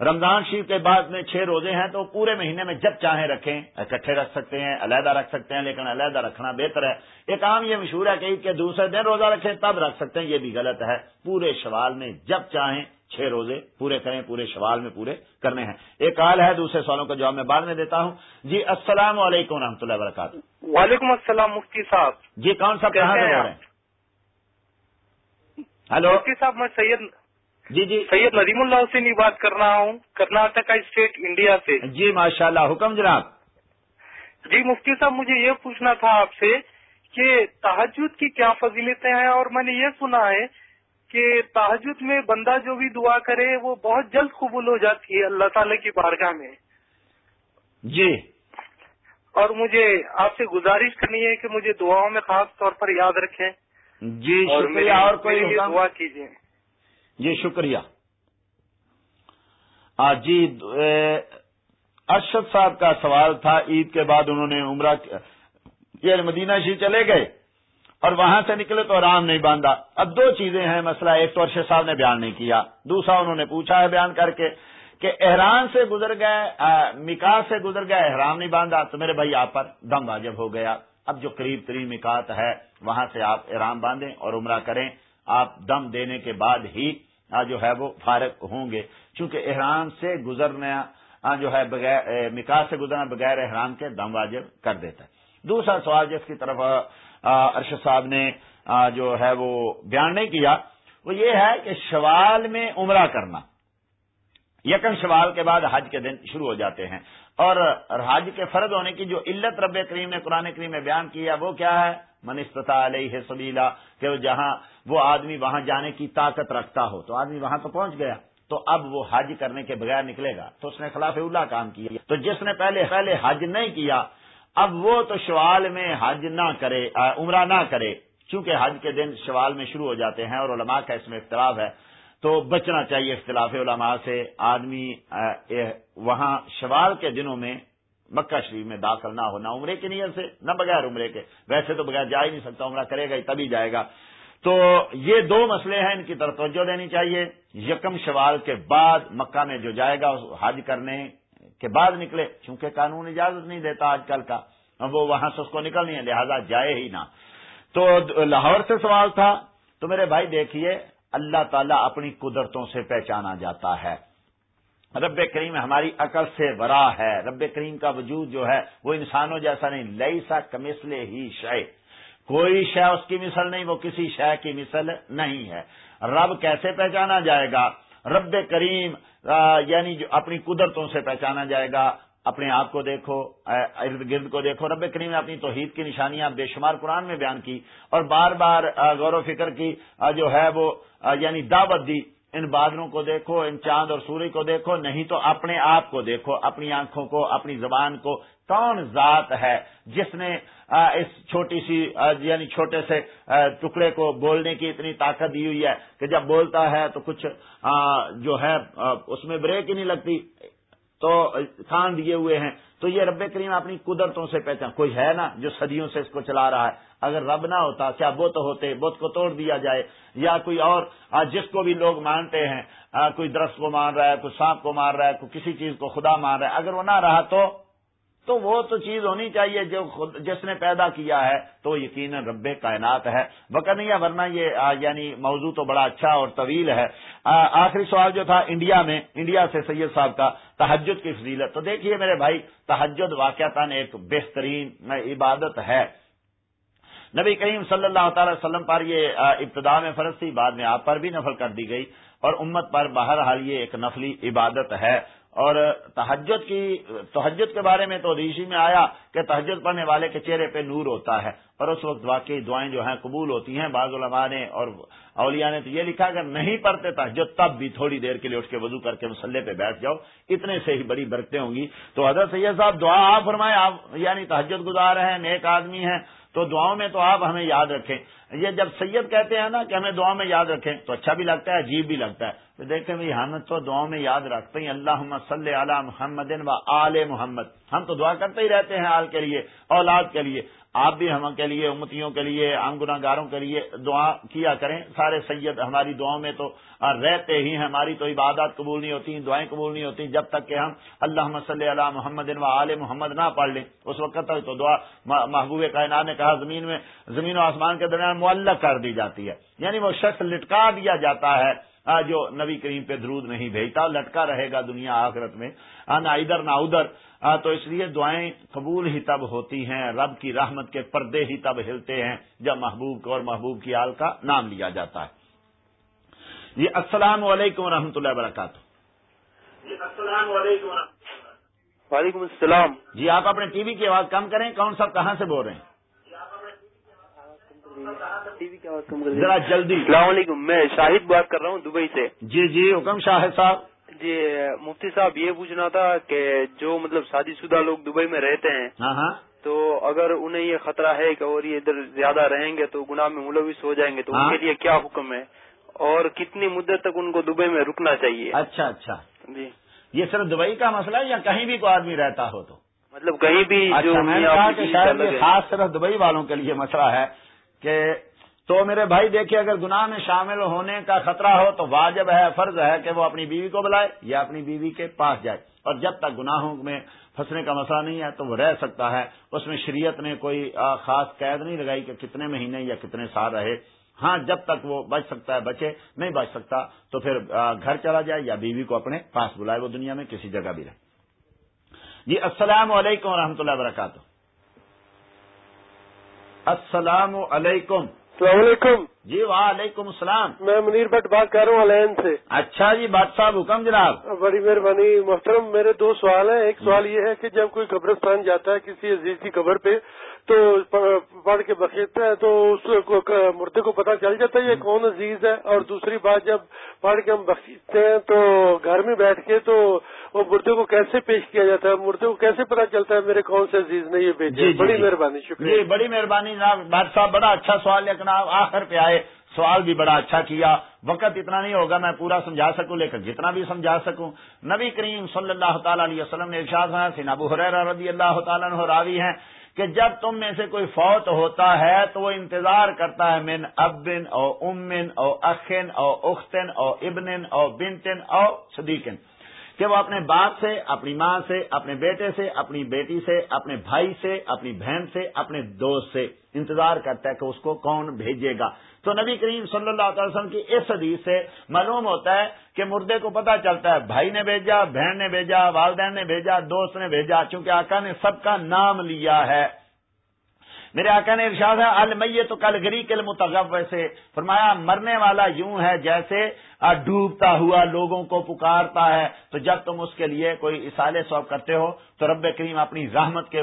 رمضان شریف کے بعد میں چھ روزے ہیں تو پورے مہینے میں جب چاہیں رکھیں اکٹھے رکھ سکتے ہیں علیحدہ رکھ سکتے ہیں لیکن علیحدہ رکھنا بہتر ہے۔ ایک عام یہ مشہور ہے کہ عید کے دوسرے دن روزہ رکھیں تب رکھ سکتے ہیں یہ بھی غلط ہے۔ پورے شوال میں جب چاہیں چھ روزے پورے کریں پورے شوال میں پورے کرنے ہیں۔ ایک حال ہے دوسرے سوالوں کا جواب میں بعد میں دیتا ہوں۔ جی السلام علیکم رحمۃ اللہ وبرکاتہ۔ وعلیکم السلام مفتی صاحب۔ جی کون سا کہاں سے رہے ہیں؟ ہلو؟ مفتی صاحب میں سید جی جی۔ سید ندیم اللہ حسین بات کر رہا ہوں کرناٹک اسٹیٹ انڈیا سے۔ جی ماشاء اللہ حکم جناب۔ جی مفتی صاحب مجھے یہ پوچھنا تھا آپ سے کہ تحجد کی کیا فضیلتیں ہیں؟ اور میں نے یہ سنا ہے کہ تحجد میں بندہ جو بھی دعا کرے وہ بہت جلد قبول ہو جاتی ہے اللہ تعالی کی بارگاہ میں۔ جی۔ اور مجھے آپ سے گزارش کرنی ہے کہ مجھے دعاؤں میں خاص طور پر یاد رکھیں۔ جی شکریہ اور کوئی دعا کیجیے جی شکریہ۔ جی ارشد صاحب کا سوال تھا، عید کے بعد انہوں نے عمرہ یہ مدینہ شی چلے گئے اور وہاں سے نکلے تو آرام نہیں باندھا۔ اب دو چیزیں ہیں، مسئلہ ایک تو ارشد صاحب نے بیان نہیں کیا، دوسرا انہوں نے پوچھا ہے بیان کر کے کہ احرام سے گزر گئے مکاس سے گزر گئے، احرام نہیں باندھا۔ تو میرے بھائی، آپ پر دم واجب ہو گیا۔ اب جو قریب ترین مکات ہے، وہاں سے آپ احرام باندھیں اور عمرہ کریں۔ آپ دم دینے کے بعد ہی جو ہے وہ فارغ ہوں گے۔ چونکہ احرام سے گزرنا جو ہے بغیر مکاس سے گزرنا بغیر احرام کے دم واجب کر دیتا ہے۔ دوسرا سوال جس کی طرف ارشد صاحب نے جو ہے وہ بیان نہیں کیا، وہ یہ ہے کہ شوال میں عمرہ کرنا۔ یکن شوال کے بعد حج کے دن شروع ہو جاتے ہیں۔ اور حج کے فرد ہونے کی جو علت رب کریم نے قرآن کریم میں بیان کیا وہ کیا ہے؟ منستتا علیہ سبیلا، کہ جہاں وہ آدمی وہاں جانے کی طاقت رکھتا ہو تو آدمی وہاں تو پہنچ گیا تو اب وہ حج کرنے کے بغیر نکلے گا تو اس نے خلاف اللہ کام کیا تو جس نے پہلے پہلے حج نہیں کیا اب وہ تو شوال میں حج نہ کرے عمرہ نہ کرے۔ چونکہ حج کے دن شوال میں شروع ہو جاتے ہیں اور علماء کا اس میں اختلاف ہے تو بچنا چاہیے اختلاف علماء سے۔ آدمی وہاں شوال کے دنوں میں مکہ شریف میں داخل نہ ہونا عمرے کی نیت سے، نہ بغیر عمرے کے۔ ویسے تو بغیر جا ہی نہیں سکتا، عمرہ کرے گا ہی تبھی جائے گا۔ تو یہ دو مسئلے ہیں ان کی طرف توجہ دینی چاہیے۔ یکم شوال کے بعد مکہ میں جو جائے گا حج کرنے کے بعد نکلے، چونکہ قانون اجازت نہیں دیتا آج کل کا۔ وہ وہاں سے اس کو نکلنی ہے، لہذا جائے ہی نہ۔ تو لاہور سے سوال تھا، تو میرے بھائی دیکھیے، اللہ تعالیٰ اپنی قدرتوں سے پہچانا جاتا ہے۔ رب کریم ہماری عقل سے برا ہے۔ رب کریم کا وجود جو ہے، وہ انسانوں جیسا نہیں لئی سا کمسلے ہی شے کوئی شے اس کی مثل نہیں، وہ کسی شے کی مثل نہیں ہے۔ رب کیسے پہچانا جائے گا؟ رب کریم یعنی جو اپنی قدرتوں سے پہچانا جائے گا۔ اپنے آپ کو دیکھو ارد گرد کو دیکھو۔ رب کریم نے اپنی توحید کی نشانیاں بے شمار قرآن میں بیان کی اور بار بار غور و فکر کی جو ہے وہ یعنی دعوت دی۔ ان بادلوں کو دیکھو، ان چاند اور سورج کو دیکھو۔ نہیں تو اپنے آپ کو دیکھو، اپنی آنکھوں کو، اپنی زبان کو۔ کون ذات ہے جس نے اس چھوٹی سی یعنی چھوٹے سے ٹکڑے کو بولنے کی اتنی طاقت دی ہوئی ہے کہ جب بولتا ہے تو کچھ جو ہے اس میں بریک ہی نہیں لگتی۔ تو کان دیے ہوئے ہیں۔ تو یہ رب کریم اپنی قدرتوں سے پہچان، کوئی ہے نا جو صدیوں سے اس کو چلا رہا ہے؟ اگر رب نہ ہوتا، کیا بت ہوتے بت کو توڑ دیا جائے؟ یا کوئی اور جس کو بھی لوگ مانتے ہیں کوئی درخت کو مان رہا ہے، کوئی سانپ کو مار رہا ہے، کوئی کسی چیز کو خدا مان رہا ہے، اگر وہ نہ رہا تو تو وہ تو چیز ہونی چاہیے جو خود جس نے پیدا کیا ہے، تو یقیناً رب کائنات ہے۔ بکنیا ورنہ یہ یعنی موضوع تو بڑا اچھا اور طویل ہے۔ آخری سوال جو تھا انڈیا میں، انڈیا سے سید صاحب کا تحجد کی فضیلت۔ تو دیکھیے میرے بھائی تحجد واقعات ایک بہترین عبادت ہے۔ نبی کریم صلی اللہ تعالی وسلم پر یہ ابتدا میں فرض تھی، بعد میں آپ پر بھی نفل کر دی گئی۔ اور امت پر بہرحال یہ ایک نفلی عبادت ہے۔ اور تحجد کی تحجد کے بارے میں تو ریشی میں آیا کہ تحجد پڑھنے والے کے چہرے پہ نور ہوتا ہے۔ اور اس وقت واقعی دعائیں جو ہیں قبول ہوتی ہیں، بعض علماء نے اور اولیاء نے تو یہ لکھا اگر نہیں پڑھتے تحجد تب بھی تھوڑی دیر کے لیے اٹھ کے وضو کر کے مسلح پہ بیٹھ جاؤ، اتنے سے ہی بڑی برکتیں ہوں گی۔ تو حضرت سید صاحب دعا آپ فرمائیں، آپ یعنی تحجد گزار ہیں، نیک آدمی ہیں، تو دعاؤں میں تو آپ ہمیں یاد رکھیں۔ یہ جب سید کہتے ہیں نا کہ ہمیں دعاؤں میں یاد رکھیں، تو اچھا بھی لگتا ہے، عجیب بھی لگتا ہے۔ تو دیکھیں بھائی، ہم تو دعاؤں میں یاد رکھتے ہیں اللہ صلی علی محمد و آل محمد۔ ہم تو دعا کرتے ہی رہتے ہیں آل کے لیے، اولاد کے لیے۔ آپ بھی ہم کے لیے، امتیوں کے لیے، عام گناہ گاروں کے لیے دعا کیا کریں۔ سارے سید ہماری دعاؤں میں تو رہتے ہی ہماری تو عبادات قبول نہیں ہوتی دعائیں قبول نہیں ہوتی جب تک کہ ہم اللہ صلی اللہ محمد و عال محمد نہ پڑھ لیں، اس وقت تک تو دعا محبوب کائنات نے کہا، زمین میں، زمین و آسمان کے درمیان معلق کر دی جاتی ہے۔ یعنی وہ شخص لٹکا دیا جاتا ہے۔ جو نبی کریم پہ درود نہیں بھیجتا لٹکا رہے گا دنیا آخرت میں۔ نہ ادھر نہ ادھر۔ تو اس لیے دعائیں قبول ہی تب ہوتی ہیں رب کی رحمت کے پردے ہی تب ہلتے ہیں جب محبوب اور محبوب کی آل کا نام لیا جاتا ہے۔ جی السلام علیکم و رحمۃ اللہ وبرکاتہ۔ جی السلام علیکم وعلیکم السلام۔ جی آپ اپنے ٹی وی کی آواز کم کریں کون صاحب کہاں سے بول رہے ہیں؟ ذرا جلدی۔ السلام علیکم میں شاہد بات کر رہا ہوں دبئی سے۔ جی جی حکم شاہد صاحب۔ جی مفتی صاحب یہ پوچھنا تھا کہ جو مطلب شادی شدہ لوگ دبئی میں رہتے ہیں ہاں ہاں۔ تو اگر انہیں یہ خطرہ ہے کہ اور یہ ادھر زیادہ رہیں گے تو گناہ میں ملوث ہو جائیں گے تو ان کے ہاں۔ لیے کیا حکم ہے؟ اور کتنی مدت تک ان کو دبئی میں رکنا چاہیے؟ اچھا اچھا۔ جی۔ یہ صرف دبئی کا مسئلہ ہے یا کہیں بھی کوئی آدمی رہتا ہو تو؟ مطلب کہیں بھی جو اچھا میں نے کہا کہ شاید یہ خاص صرف دبئی والوں کے لیے مسئلہ ہے۔ کہ تو میرے بھائی دیکھیے، اگر گناہ میں شامل ہونے کا خطرہ ہو تو واجب ہے، فرض ہے کہ وہ اپنی بیوی کو بلائے یا اپنی بیوی کے پاس جائے۔ اور جب تک گناہوں میں پھنسنے کا مسئلہ نہیں ہے تو وہ رہ سکتا ہے۔ اس میں شریعت نے کوئی خاص قید نہیں لگائی کہ کتنے مہینے یا کتنے سال رہے۔ ہاں جب تک وہ بچ سکتا ہے، بچے، نہیں بچ سکتا تو پھر گھر چلا جائے یا بیوی کو اپنے پاس بلائے، وہ دنیا میں کسی جگہ بھی رہے۔ جی السلام علیکم و اللہ وبرکاتہ۔ السلام علیکم۔ السلام علیکم۔ جی وعلیکم السلام۔ میں منیر بٹ بات کر رہا ہوں الین سے۔ اچھا جی بٹ صاحب حکم جناب۔ بڑی مہربانی محترم میرے دو سوال ہیں۔ ایک سوال یہ ہے کہ جب کوئی قبرستان جاتا ہے کسی عزیز کی قبر پہ تو پڑھ کے بخیرتا ہے تو اس مردے کو پتہ چل جاتا ہے یہ کون عزیز ہے۔ اور دوسری بات جب پڑھ کے ہم بخیرتے ہیں تو گھر میں بیٹھ کے تو وہ مردے کو کیسے پیش کیا جاتا ہے؟ مردے کو کیسے پتا چلتا ہے میرے کون سے عزیز نے یہ بھیجا جی بڑی مہربانی شکریہ۔ جی بڑی مہربانی جناب۔ بھٹ صاحب بڑا اچھا سوال لیکن آپ آخر پہ آئے۔ سوال بھی بڑا اچھا کیا۔ وقت اتنا نہیں ہوگا میں پورا سمجھا سکوں لیکن جتنا بھی سمجھا سکوں۔ نبی کریم صلی اللہ تعالیٰ علیہ وسلم نے ارشاد سین ابو حریر رضی اللہ تعالیٰ راوی ہیں کہ جب تم میں سے کوئی فوت ہوتا ہے تو وہ انتظار کرتا ہے من ابن او امن او اخن او اختن او ابن او بنتن او صدیقن۔ کہ وہ اپنے باپ سے، اپنی ماں سے، اپنے بیٹے سے، اپنی بیٹی سے، اپنے بھائی سے، اپنی بہن سے، اپنے دوست سے انتظار کرتا ہے کہ اس کو کون بھیجے گا۔ تو نبی کریم صلی اللہ علیہ وسلم کی اس حدیث سے معلوم ہوتا ہے کہ مردے کو پتہ چلتا ہے، بھائی نے بھیجا، بہن نے بھیجا، والدین نے بھیجا، دوست نے بھیجا، چونکہ آقا نے سب کا نام لیا ہے۔ میرے آقا نے ارشاد ہے، المیت تو کل گری کے متغب سے فرمایا، مرنے والا یوں ہے جیسے ڈوبتا ہوا لوگوں کو پکارتا ہے۔ تو جب تم اس کے لیے کوئی اسالے سوب کرتے ہو، تو رب کریم اپنی رحمت کے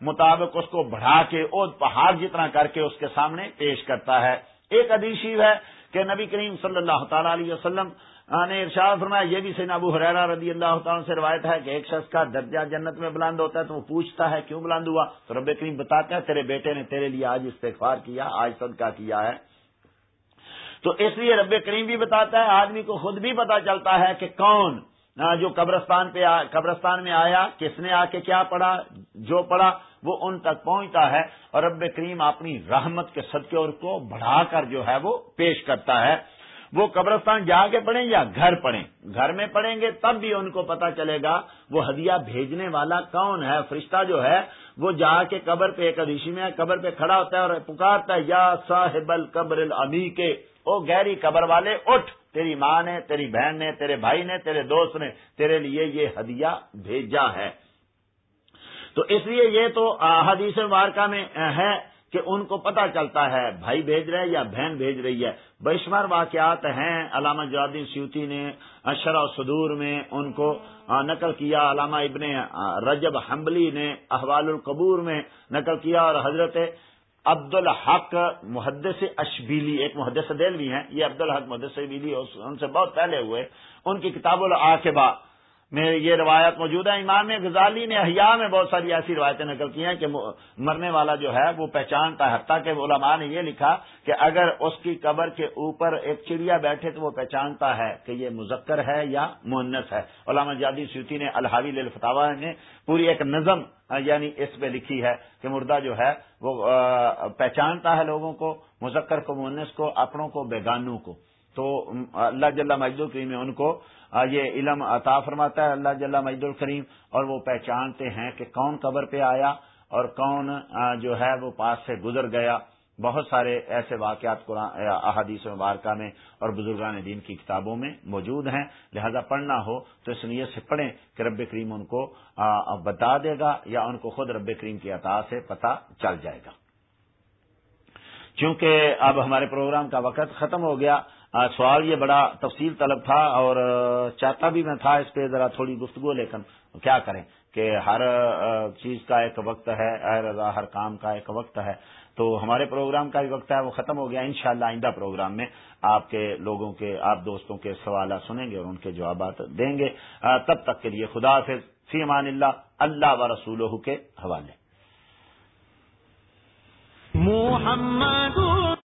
مطابق اس کو بڑھا کے اور پہاڑ جتنا کر کے اس کے سامنے پیش کرتا ہے۔ ایک ادیشیو ہے کہ نبی کریم صلی اللہ تعالی علیہ وسلم نے ارشاد فرمایا، یہ بھی سین ابو حریرا رضی اللہ تعالیٰ سے روایت ہے کہ ایک شخص کا درجہ جنت میں بلند ہوتا ہے تو وہ پوچھتا ہے کیوں بلند ہوا؟ تو رب کریم بتاتے ہیں، تیرے بیٹے نے تیرے لیے آج استغفار کیا، آج صدقہ کیا ہے۔ تو اس لیے رب کریم بھی بتاتا ہے، آدمی کو خود بھی پتا چلتا ہے کہ کون جو قبرستان پہ قبرستان میں آیا، کس نے آ کے کیا پڑھا، جو پڑھا، وہ ان تک پہنچتا ہے اور رب کریم اپنی رحمت کے صدقے اور کو بڑھا کر جو ہے وہ پیش کرتا ہے۔ وہ قبرستان جا کے پڑھیں یا گھر پڑھیں؟ گھر میں پڑھیں گے تب بھی ان کو پتا چلے گا وہ ہدیہ بھیجنے والا کون ہے، فرشتہ جو ہے، وہ جا کے قبر پہ ایک ادیشی میں قبر پہ کھڑا ہوتا ہے اور پکارتا ہے، یا صاحب القبر المی کے او گہری قبر والے، اٹھ، تیری ماں نے، تیری بہن نے، تیرے بھائی نے، تیرے دوست نے تیرے لیے یہ ہدیہ بھیجا ہے۔ تو اس لیے یہ تو حدیث مبارکہ میں ہے۔ کہ ان کو پتا چلتا ہے بھائی بھیج رہے یا بہن بھیج رہی ہے۔ بشمار واقعات ہیں۔ علامہ جوادین سیوتی نے اشرا صدور میں ان کو نقل کیا۔ علامہ ابن رجب حمبلی نے احوال القبور میں نقل کیا اور حضرت عبد الحق محدث اشبیلی، ایک محدث دل بھی ہیں۔ یہ عبد الحق محدث اشبیلی ان سے بہت پہلے ہوئے۔ ان کی کتاب العاقبہ میں یہ روایت موجود ہے، امام غزالی نے احیاء میں بہت ساری ایسی روایتیں نقل کی ہیں کہ مرنے والا جو ہے، وہ پہچانتا ہے، حتیٰ کہ علماء نے یہ لکھا کہ اگر اس کی قبر کے اوپر ایک چڑیا بیٹھے تو وہ پہچانتا ہے کہ یہ مذکر ہے یا مونس ہے۔ علامہ جادی سیوتی نے الحاوی الفتاوا نے پوری ایک نظم یعنی اس پہ لکھی ہے کہ مردہ جو ہے، وہ پہچانتا ہے لوگوں کو، مذکر کو مونس کو، اپنوں کو، بیگانوں کو۔ تو اللہ جل مجدو کریم ان کو یہ علم عطا فرماتا ہے اللہ جل مجد الکریم، اور وہ پہچانتے ہیں کہ کون قبر پہ آیا اور کون جو ہے وہ پاس سے گزر گیا۔ بہت سارے ایسے واقعات قرآن احادیث مبارکہ میں اور بزرگان دین کی کتابوں میں موجود ہیں۔ لہذا پڑھنا ہو تو اس نیت سے پڑھیں کہ رب کریم ان کو بتا دے گا یا ان کو خود رب کریم کی عطا سے پتہ چل جائے گا۔ چونکہ اب ہمارے پروگرام کا وقت ختم ہو گیا سوال یہ بڑا تفصیل طلب تھا اور چاہتا بھی میں تھا اس پہ ذرا تھوڑی گفتگو، لیکن کیا کریں کہ ہر چیز کا ایک وقت ہے، ہر ہر کام کا ایک وقت ہے۔ تو ہمارے پروگرام کا بھی وقت ہے، وہ ختم ہو گیا، انشاءاللہ آئندہ پروگرام میں آپ کے لوگوں کے، آپ دوستوں کے سوالات سنیں گے اور ان کے جوابات دیں گے۔ تب تک کے لیے خدا حافظ، فی امان اللہ اللہ و رسول کے حوالے۔ محمد